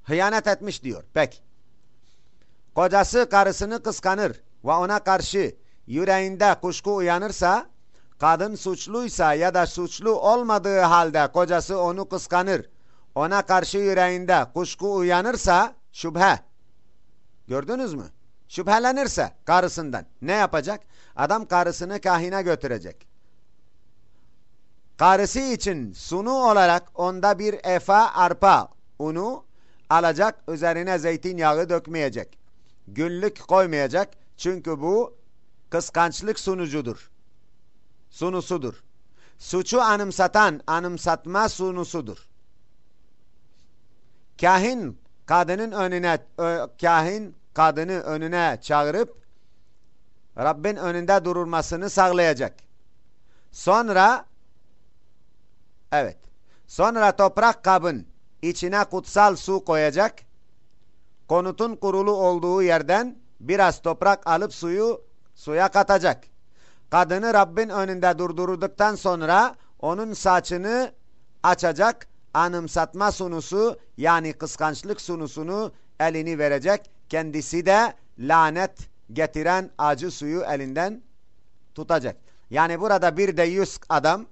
Hıyanet etmiş diyor. Peki. Kocası karısını kıskanır ve ona karşı yüreğinde kuşku uyanırsa kadın suçluysa ya da suçlu olmadığı halde kocası onu kıskanır, ona karşı yüreğinde kuşku uyanırsa şüphe. Gördünüz mü? Şüphelenirse karısından ne yapacak? Adam karısını kahine götürecek. Karısı için sunu olarak onda bir efa arpa unu alacak, üzerine zeytinyağı dökmeyecek. Günlük koymayacak. Çünkü bu kıskançlık sunucudur. Sunusudur. Suçu anımsatan, anımsatma sunusudur. Kahin kadının önüne, ö, kahin kadını önüne çağırıp Rabbin önünde durulmasını sağlayacak. Sonra evet. Sonra toprak kabın içine kutsal su koyacak. Konutun kurulu olduğu yerden biraz toprak alıp suyu suya katacak. Kadını Rabbin önünde durdurduktan sonra onun saçını açacak. Anımsatma sunusu yani kıskançlık sunusunu elini verecek. Kendisi de lanet getiren acı suyu elinden tutacak. Yani burada bir de yüz adam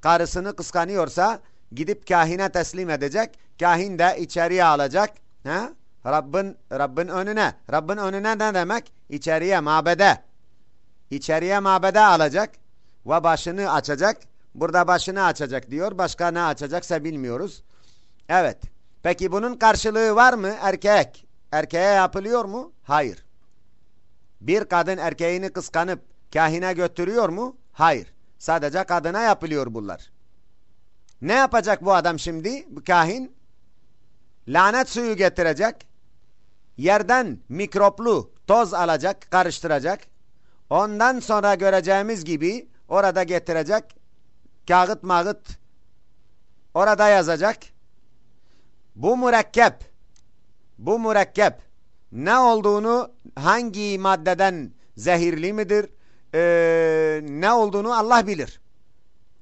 karısını kıskanıyorsa gidip kahine teslim edecek. Kahin de içeriye alacak. Ha? Rabbin, Rabbin önüne. Rabbin önüne ne demek? İçeriye, mabede. İçeriye mabede alacak ve başını açacak. Burada başını açacak diyor. Başka ne açacaksa bilmiyoruz. Evet. Peki bunun karşılığı var mı? Erkek. Erkeğe yapılıyor mu? Hayır. Bir kadın erkeğini kıskanıp kahine götürüyor mu? Hayır. Sadece kadına yapılıyor bunlar. Ne yapacak bu adam şimdi? Bu kahin lanet suyu getirecek. Yerden mikroplu toz alacak, karıştıracak. Ondan sonra göreceğimiz gibi orada getirecek kağıt mağıt orada yazacak. Bu mürekkep bu mürekkep ne olduğunu hangi maddeden zehirli midir ee, ne olduğunu Allah bilir.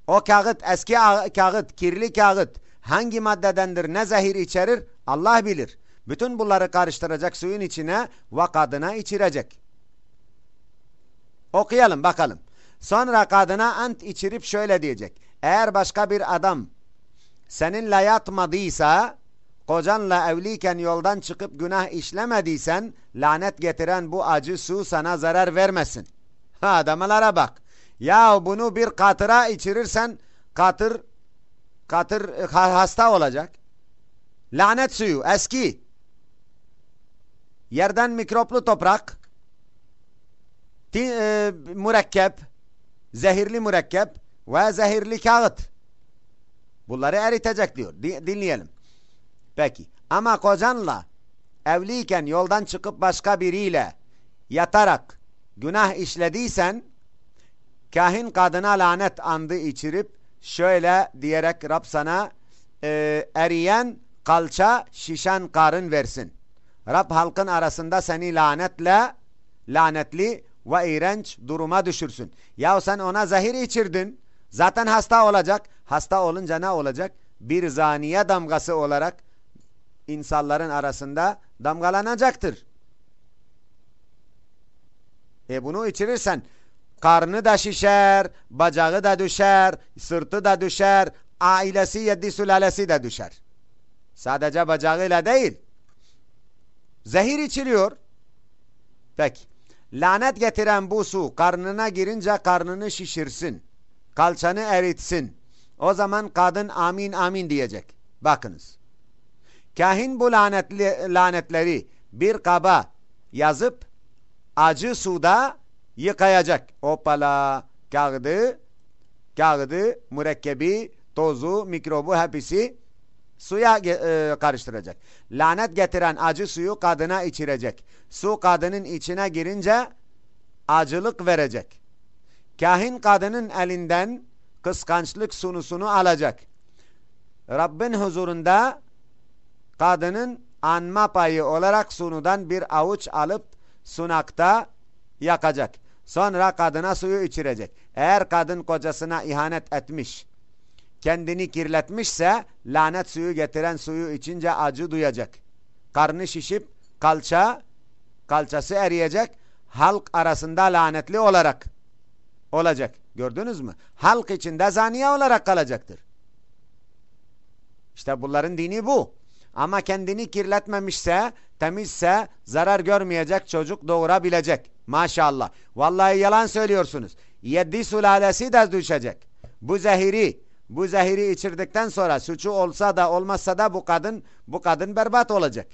O kağıt eski kağıt kirli kağıt hangi maddedendir ne zehir içerir Allah bilir. Bütün bunları karıştıracak suyun içine ve kadına içirecek. Okuyalım bakalım. Sonra kadına ant içirip şöyle diyecek. Eğer başka bir adam seninle yatmadıysa kocanla evliyken yoldan çıkıp günah işlemediysen lanet getiren bu acı su sana zarar vermesin. Adamlara bak. Ya bunu bir katıra içirirsen katır katır hasta olacak. Lanet suyu eski. Yerden mikroplu toprak e, mürekkep zehirli mürekkep ve zehirli kağıt. Bunları eritecek diyor. Dinleyelim. Peki. Ama kocanla evliyken yoldan çıkıp başka biriyle yatarak günah işlediysen kahin kadına lanet andı içirip şöyle diyerek Rab sana e, eriyen kalça şişen karın versin. Rab halkın arasında seni lanetle lanetli ve iğrenç duruma düşürsün. Ya sen ona zehir içirdin. Zaten hasta olacak. Hasta olunca ne olacak? Bir zaniye damgası olarak insanların arasında damgalanacaktır. E bunu içirirsen karnı da şişer, bacağı da düşer, sırtı da düşer, ailesi yedi sülalesi de düşer. Sadece bacağıyla değil. Zehir içiliyor. Peki. Lanet getiren bu su karnına girince karnını şişirsin. Kalçanı eritsin. O zaman kadın amin amin diyecek. Bakınız. Kahin bu lanetli, lanetleri bir kaba yazıp acı suda yıkayacak. Opala kağıdı, kağıdı, mürekkebi, tozu, mikrobu hepsi suya e, karıştıracak. Lanet getiren acı suyu kadına içirecek. Su kadının içine girince acılık verecek. Kahin kadının elinden kıskançlık sunusunu alacak. Rabbin huzurunda kadının anma payı olarak sunudan bir avuç alıp sunakta yakacak. Sonra kadına suyu içirecek. Eğer kadın kocasına ihanet etmiş, kendini kirletmişse lanet suyu getiren suyu içince acı duyacak. Karnı şişip kalça, kalçası eriyecek. Halk arasında lanetli olarak olacak. Gördünüz mü? Halk içinde zaniye olarak kalacaktır. İşte bunların dini bu. Ama kendini kirletmemişse, temizse zarar görmeyecek çocuk doğurabilecek. Maşallah. Vallahi yalan söylüyorsunuz. Yedi sülalesi de düşecek. Bu zehiri, bu zehiri içirdikten sonra suçu olsa da olmazsa da bu kadın, bu kadın berbat olacak.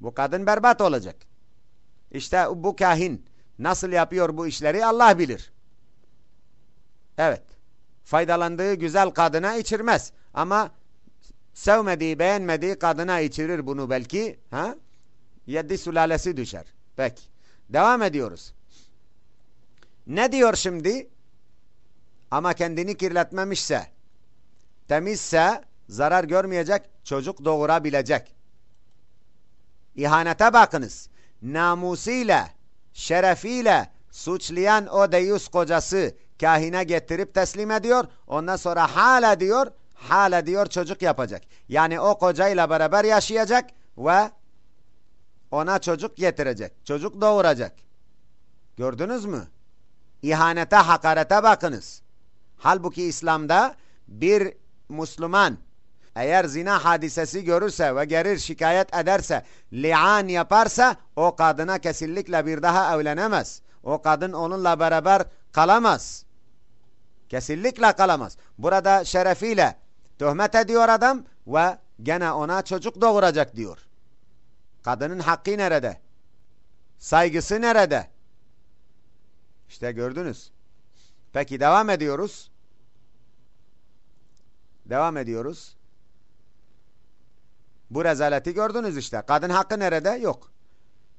Bu kadın berbat olacak. İşte bu kahin nasıl yapıyor bu işleri Allah bilir. Evet. Faydalandığı güzel kadına içirmez. Ama sevmediği, beğenmediği kadına içirir bunu belki. Ha? Yedi sülalesi düşer. Peki. Devam ediyoruz. Ne diyor şimdi? Ama kendini kirletmemişse, temizse zarar görmeyecek, çocuk doğurabilecek. İhanete bakınız. Namusuyla, şerefiyle suçlayan o deyus kocası kahine getirip teslim ediyor. Ondan sonra hala diyor, hala diyor çocuk yapacak. Yani o kocayla beraber yaşayacak ve ona çocuk getirecek. Çocuk doğuracak. Gördünüz mü? İhanete, hakarete bakınız. Halbuki İslam'da bir Müslüman eğer zina hadisesi görürse ve gelir şikayet ederse, li'an yaparsa o kadına kesinlikle bir daha evlenemez. O kadın onunla beraber kalamaz. Kesinlikle kalamaz. Burada şerefiyle töhmet ediyor adam ve gene ona çocuk doğuracak diyor. Kadının hakkı nerede? Saygısı nerede? İşte gördünüz. Peki devam ediyoruz. Devam ediyoruz. Bu rezaleti gördünüz işte. Kadın hakkı nerede? Yok.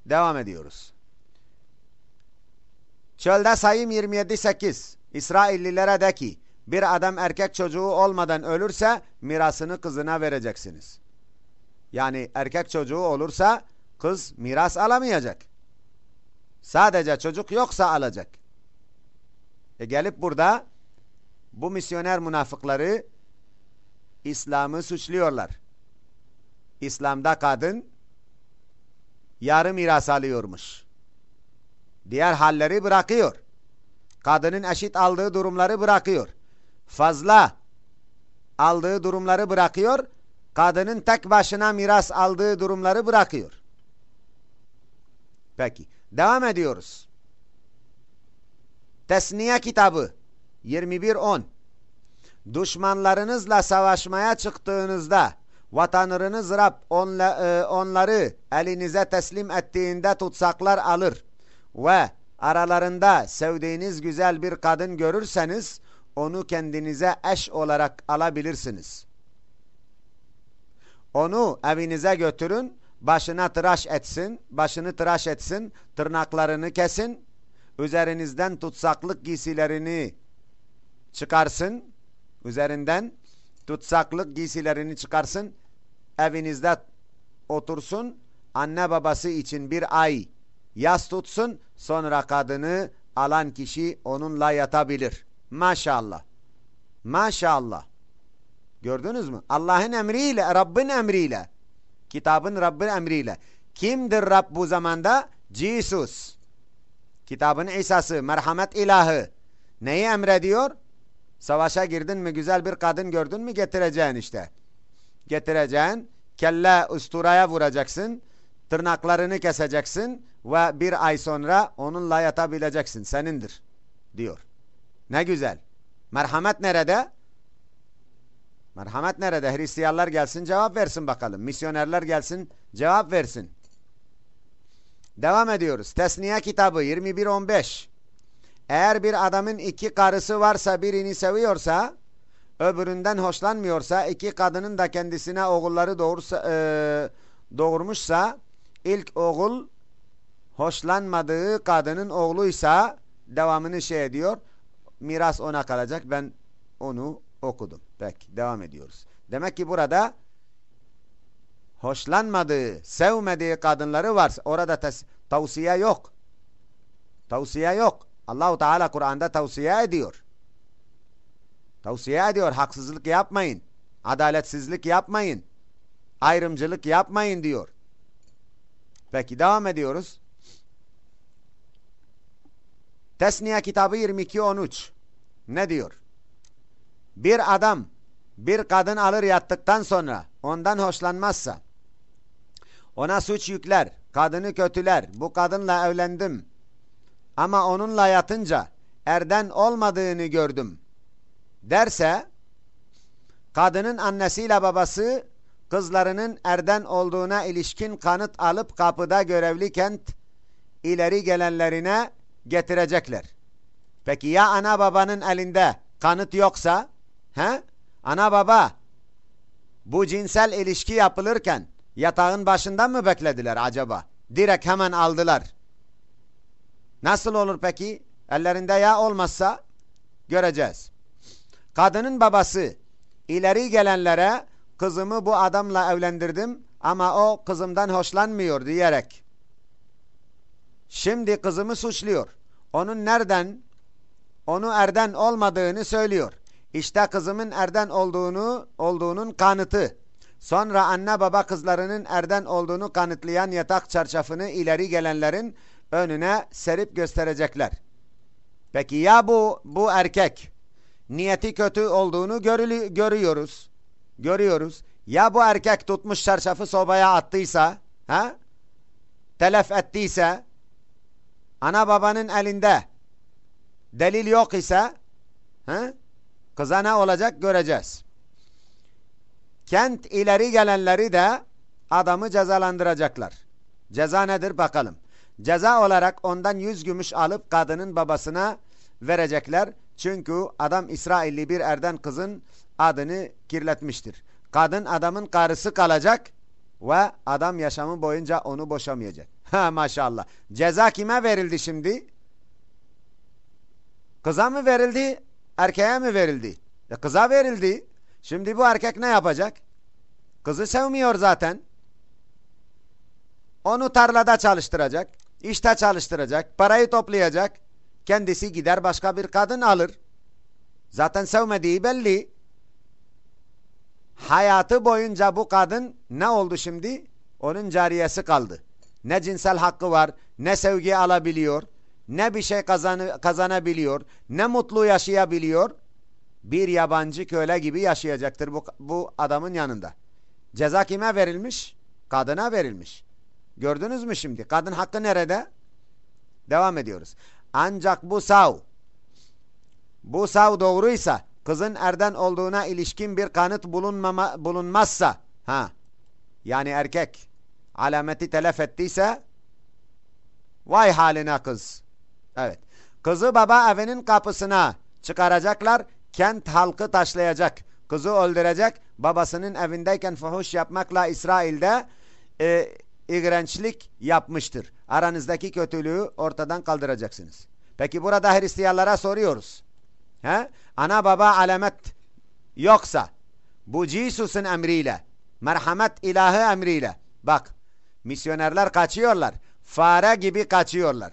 Devam ediyoruz. Çölde sayım 27.8 İsraillilere de ki bir adam erkek çocuğu olmadan ölürse mirasını kızına vereceksiniz. Yani erkek çocuğu olursa kız miras alamayacak. Sadece çocuk yoksa alacak. E gelip burada bu misyoner münafıkları İslam'ı suçluyorlar. İslam'da kadın yarı miras alıyormuş. Diğer halleri bırakıyor. Kadının eşit aldığı durumları bırakıyor. Fazla aldığı durumları bırakıyor. Kadının tek başına miras aldığı durumları bırakıyor. Peki. Devam ediyoruz. Tesniye kitabı 21.10 Düşmanlarınızla savaşmaya çıktığınızda vatanınız Rab onla, e, onları elinize teslim ettiğinde tutsaklar alır ve aralarında sevdiğiniz güzel bir kadın görürseniz onu kendinize eş olarak alabilirsiniz. Onu evinize götürün, başına tıraş etsin, başını tıraş etsin, tırnaklarını kesin, üzerinizden tutsaklık giysilerini çıkarsın, üzerinden tutsaklık giysilerini çıkarsın, evinizde otursun, anne babası için bir ay yas tutsun, sonra kadını alan kişi onunla yatabilir. Maşallah. Maşallah. Gördünüz mü? Allah'ın emriyle, Rabbin emriyle. Kitabın Rabbin emriyle. Kimdir Rab bu zamanda? Jesus. Kitabın İsa'sı, merhamet ilahı. Neyi emrediyor? Savaşa girdin mi güzel bir kadın gördün mü getireceksin işte. Getireceksin, kelle usturaya vuracaksın, tırnaklarını keseceksin ve bir ay sonra onunla yatabileceksin. Senindir diyor. Ne güzel. Merhamet nerede? Merhamet nerede? Hristiyanlar gelsin cevap versin bakalım. Misyonerler gelsin cevap versin. Devam ediyoruz. Tesniye kitabı 21-15 Eğer bir adamın iki karısı varsa birini seviyorsa öbüründen hoşlanmıyorsa iki kadının da kendisine oğulları doğursa, e, doğurmuşsa ilk oğul hoşlanmadığı kadının oğluysa devamını şey ediyor miras ona kalacak ben onu okudum. Peki devam ediyoruz. Demek ki burada hoşlanmadığı, sevmediği kadınları varsa orada tavsiye yok. Tavsiye yok. Allahu Teala Kur'an'da tavsiye ediyor. Tavsiye ediyor. Haksızlık yapmayın. Adaletsizlik yapmayın. Ayrımcılık yapmayın diyor. Peki devam ediyoruz. Tesniye kitabı 22-13 ne diyor? Bir adam bir kadın alır yattıktan sonra ondan hoşlanmazsa ona suç yükler, kadını kötüler, bu kadınla evlendim ama onunla yatınca erden olmadığını gördüm derse kadının annesiyle babası kızlarının erden olduğuna ilişkin kanıt alıp kapıda görevli kent ileri gelenlerine getirecekler. Peki ya ana babanın elinde kanıt yoksa? He? Ana baba bu cinsel ilişki yapılırken yatağın başından mı beklediler acaba? Direkt hemen aldılar. Nasıl olur peki? Ellerinde ya olmazsa göreceğiz. Kadının babası ileri gelenlere kızımı bu adamla evlendirdim ama o kızımdan hoşlanmıyor diyerek şimdi kızımı suçluyor. Onun nereden onu erden olmadığını söylüyor. İşte kızımın erden olduğunu olduğunun kanıtı. Sonra anne baba kızlarının erden olduğunu kanıtlayan yatak çarşafını ileri gelenlerin önüne serip gösterecekler. Peki ya bu bu erkek niyeti kötü olduğunu görülü, görüyoruz. Görüyoruz. Ya bu erkek tutmuş çarşafı sobaya attıysa, ha? Telef ettiyse, ana babanın elinde delil yok ise, ha? Kıza ne olacak göreceğiz. Kent ileri gelenleri de adamı cezalandıracaklar. Ceza nedir bakalım. Ceza olarak ondan yüz gümüş alıp kadının babasına verecekler. Çünkü adam İsrailli bir erden kızın adını kirletmiştir. Kadın adamın karısı kalacak ve adam yaşamı boyunca onu boşamayacak. <laughs> Ha maşallah. Ceza kime verildi şimdi? Kıza mı verildi? Erkeğe mi verildi? E kıza verildi. Şimdi bu erkek ne yapacak? Kızı sevmiyor zaten. Onu tarlada çalıştıracak. İşte çalıştıracak. Parayı toplayacak. Kendisi gider başka bir kadın alır. Zaten sevmediği belli. Hayatı boyunca bu kadın ne oldu şimdi? Onun cariyesi kaldı. Ne cinsel hakkı var, ne sevgi alabiliyor, ne bir şey kazanı, kazanabiliyor, ne mutlu yaşayabiliyor. Bir yabancı köle gibi yaşayacaktır bu, bu adamın yanında. Ceza kime verilmiş? Kadına verilmiş. Gördünüz mü şimdi? Kadın hakkı nerede? Devam ediyoruz. Ancak bu sav, bu sav doğruysa, kızın erden olduğuna ilişkin bir kanıt bulunmama, bulunmazsa, ha, yani erkek alameti telef ettiyse, vay haline kız. Evet. Kızı baba evinin kapısına çıkaracaklar, kent halkı taşlayacak. Kızı öldürecek, babasının evindeyken fuhuş yapmakla İsrail'de e, iğrençlik yapmıştır. Aranızdaki kötülüğü ortadan kaldıracaksınız. Peki burada Hristiyanlara soruyoruz. He? Ana baba alamet yoksa bu Jesus'un emriyle, merhamet ilahı emriyle bak misyonerler kaçıyorlar. Fare gibi kaçıyorlar.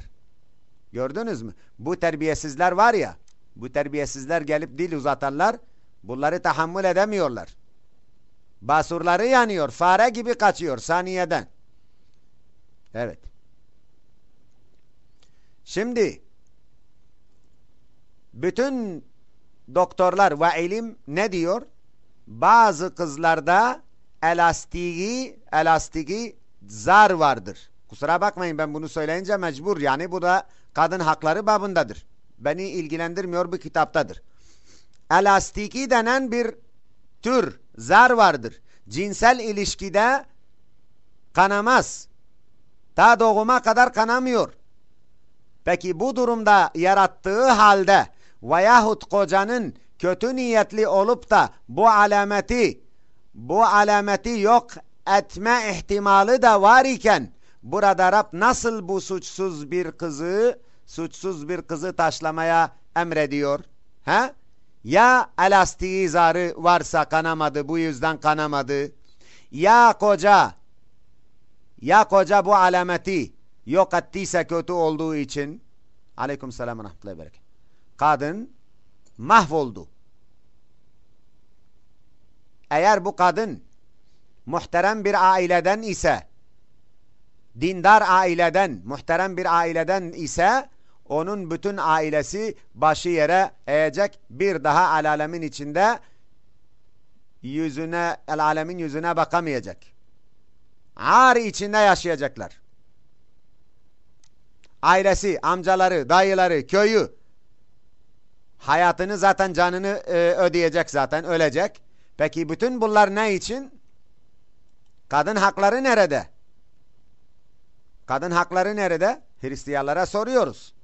Gördünüz mü? Bu terbiyesizler var ya bu terbiyesizler gelip dil uzatanlar bunları tahammül edemiyorlar. Basurları yanıyor. Fare gibi kaçıyor saniyeden. Evet. Şimdi bütün doktorlar ve ilim ne diyor? Bazı kızlarda elastiği, elastiği zar vardır. Kusura bakmayın ben bunu söyleyince mecbur. Yani bu da kadın hakları babındadır. Beni ilgilendirmiyor bu kitaptadır. Elastiki denen bir tür zar vardır. Cinsel ilişkide kanamaz. Ta doğuma kadar kanamıyor. Peki bu durumda yarattığı halde veyahut kocanın kötü niyetli olup da bu alameti bu alameti yok etme ihtimali de var iken burada Rab nasıl bu suçsuz bir kızı suçsuz bir kızı taşlamaya emrediyor? He? Ya elastiği zarı varsa kanamadı bu yüzden kanamadı. Ya koca ya koca bu alameti yok ettiyse kötü olduğu için aleyküm selam rahmetullahi bereket. Kadın mahvoldu. Eğer bu kadın muhterem bir aileden ise dindar aileden, muhterem bir aileden ise onun bütün ailesi başı yere eğecek. Bir daha alalemin içinde yüzüne, el alemin yüzüne bakamayacak. Ağrı içinde yaşayacaklar. Ailesi, amcaları, dayıları, köyü hayatını zaten canını e, ödeyecek zaten, ölecek. Peki bütün bunlar ne için? Kadın hakları nerede? Kadın hakları nerede? Hristiyanlara soruyoruz.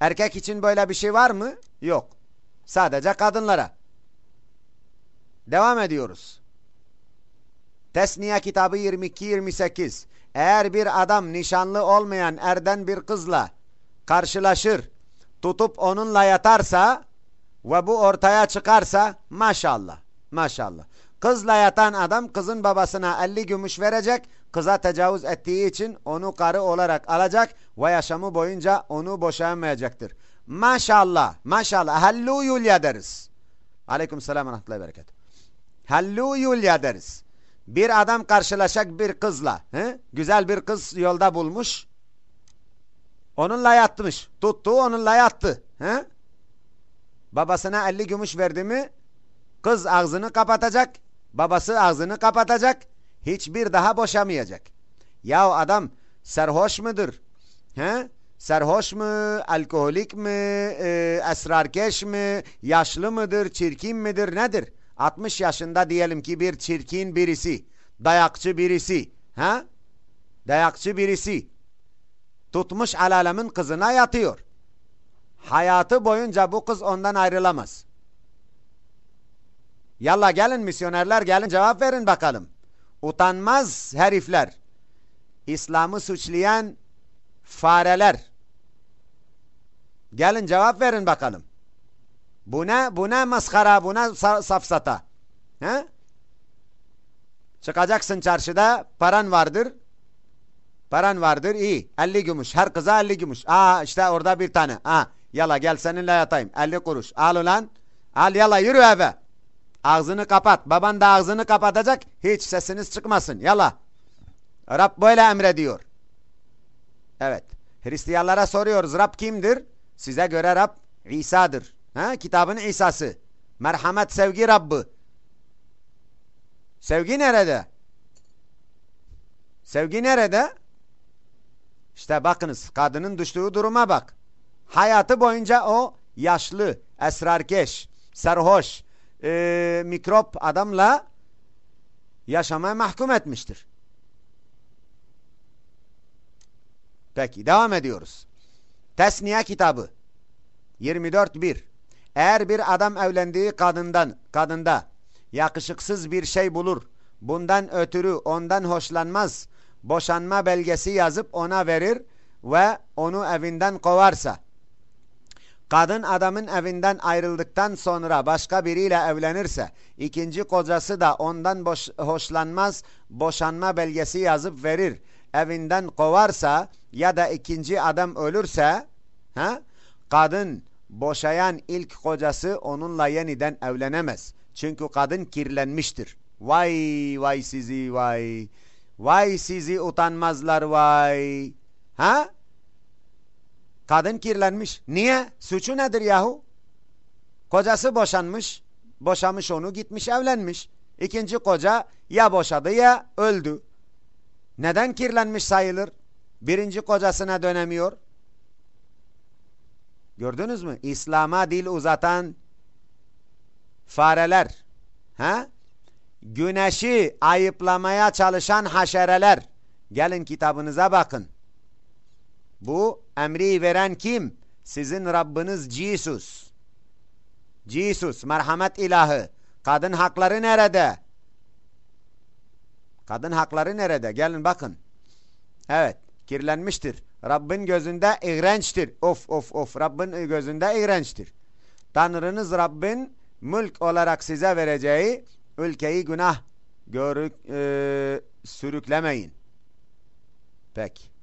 Erkek için böyle bir şey var mı? Yok. Sadece kadınlara. Devam ediyoruz. Tesniye kitabı 22-28 Eğer bir adam nişanlı olmayan erden bir kızla karşılaşır, tutup onunla yatarsa ve bu ortaya çıkarsa maşallah, maşallah. Kızla yatan adam kızın babasına 50 gümüş verecek, kıza tecavüz ettiği için onu karı olarak alacak ve yaşamı boyunca onu boşayamayacaktır. Maşallah, maşallah. Hallu yulya deriz. Aleyküm selam ve rahmetullahi berekat. Hallu yulya deriz. Bir adam karşılaşacak bir kızla. He? Güzel bir kız yolda bulmuş. Onunla yatmış. Tuttu onunla yattı. He? Babasına 50 gümüş verdi mi kız ağzını kapatacak. Babası ağzını kapatacak. Hiçbir daha boşamayacak. Ya adam serhoş mudur? He? Serhoş mu? Alkoholik mi? E, esrarkeş mi? Yaşlı mıdır? Çirkin midir? Nedir? 60 yaşında diyelim ki bir çirkin birisi. Dayakçı birisi. Ha? Dayakçı birisi. Tutmuş alalemin kızına yatıyor. Hayatı boyunca bu kız ondan ayrılamaz. Yalla gelin misyonerler gelin cevap verin bakalım. Utanmaz herifler. İslam'ı suçlayan fareler. Gelin cevap verin bakalım. Bu ne? Bu ne maskara? Bu ne safsata? He? Çıkacaksın çarşıda paran vardır. Paran vardır iyi. 50 gümüş. Her kıza 50 gümüş. Aa işte orada bir tane. Aa yala gel seninle yatayım. 50 kuruş. Al ulan. Al yala yürü eve. Ağzını kapat. Baban da ağzını kapatacak. Hiç sesiniz çıkmasın. Yala. Rab böyle emrediyor. Evet. Hristiyanlara soruyoruz. Rab kimdir? Size göre Rab İsa'dır. Ha? Kitabın İsa'sı. Merhamet, sevgi Rabbı. Sevgi nerede? Sevgi nerede? İşte bakınız kadının düştüğü duruma bak. Hayatı boyunca o yaşlı, esrarkeş, sarhoş, e, mikrop adamla yaşamaya mahkum etmiştir. Peki devam ediyoruz. Tesniye kitabı 24.1 Eğer bir adam evlendiği kadından, kadında yakışıksız bir şey bulur, bundan ötürü ondan hoşlanmaz, boşanma belgesi yazıp ona verir ve onu evinden kovarsa, kadın adamın evinden ayrıldıktan sonra başka biriyle evlenirse, ikinci kocası da ondan boş, hoşlanmaz, boşanma belgesi yazıp verir, evinden kovarsa ya da ikinci adam ölürse, ha, kadın boşayan ilk kocası onunla yeniden evlenemez. Çünkü kadın kirlenmiştir. Vay vay sizi vay. Vay sizi utanmazlar vay. Ha? Kadın kirlenmiş. Niye? Suçu nedir yahu? Kocası boşanmış. Boşamış onu gitmiş evlenmiş. İkinci koca ya boşadı ya öldü. Neden kirlenmiş sayılır? Birinci kocasına dönemiyor. Gördünüz mü? İslam'a dil uzatan fareler. Ha? Güneşi ayıplamaya çalışan haşereler. Gelin kitabınıza bakın. Bu emri veren kim? Sizin Rabbiniz Jesus. Jesus, merhamet ilahı. Kadın hakları nerede? Kadın hakları nerede? Gelin bakın. Evet, kirlenmiştir. Rabbin gözünde iğrençtir. Of of of. Rabbin gözünde iğrençtir. Tanrınız Rabbin mülk olarak size vereceği ülkeyi günah görük, e, sürüklemeyin. Peki.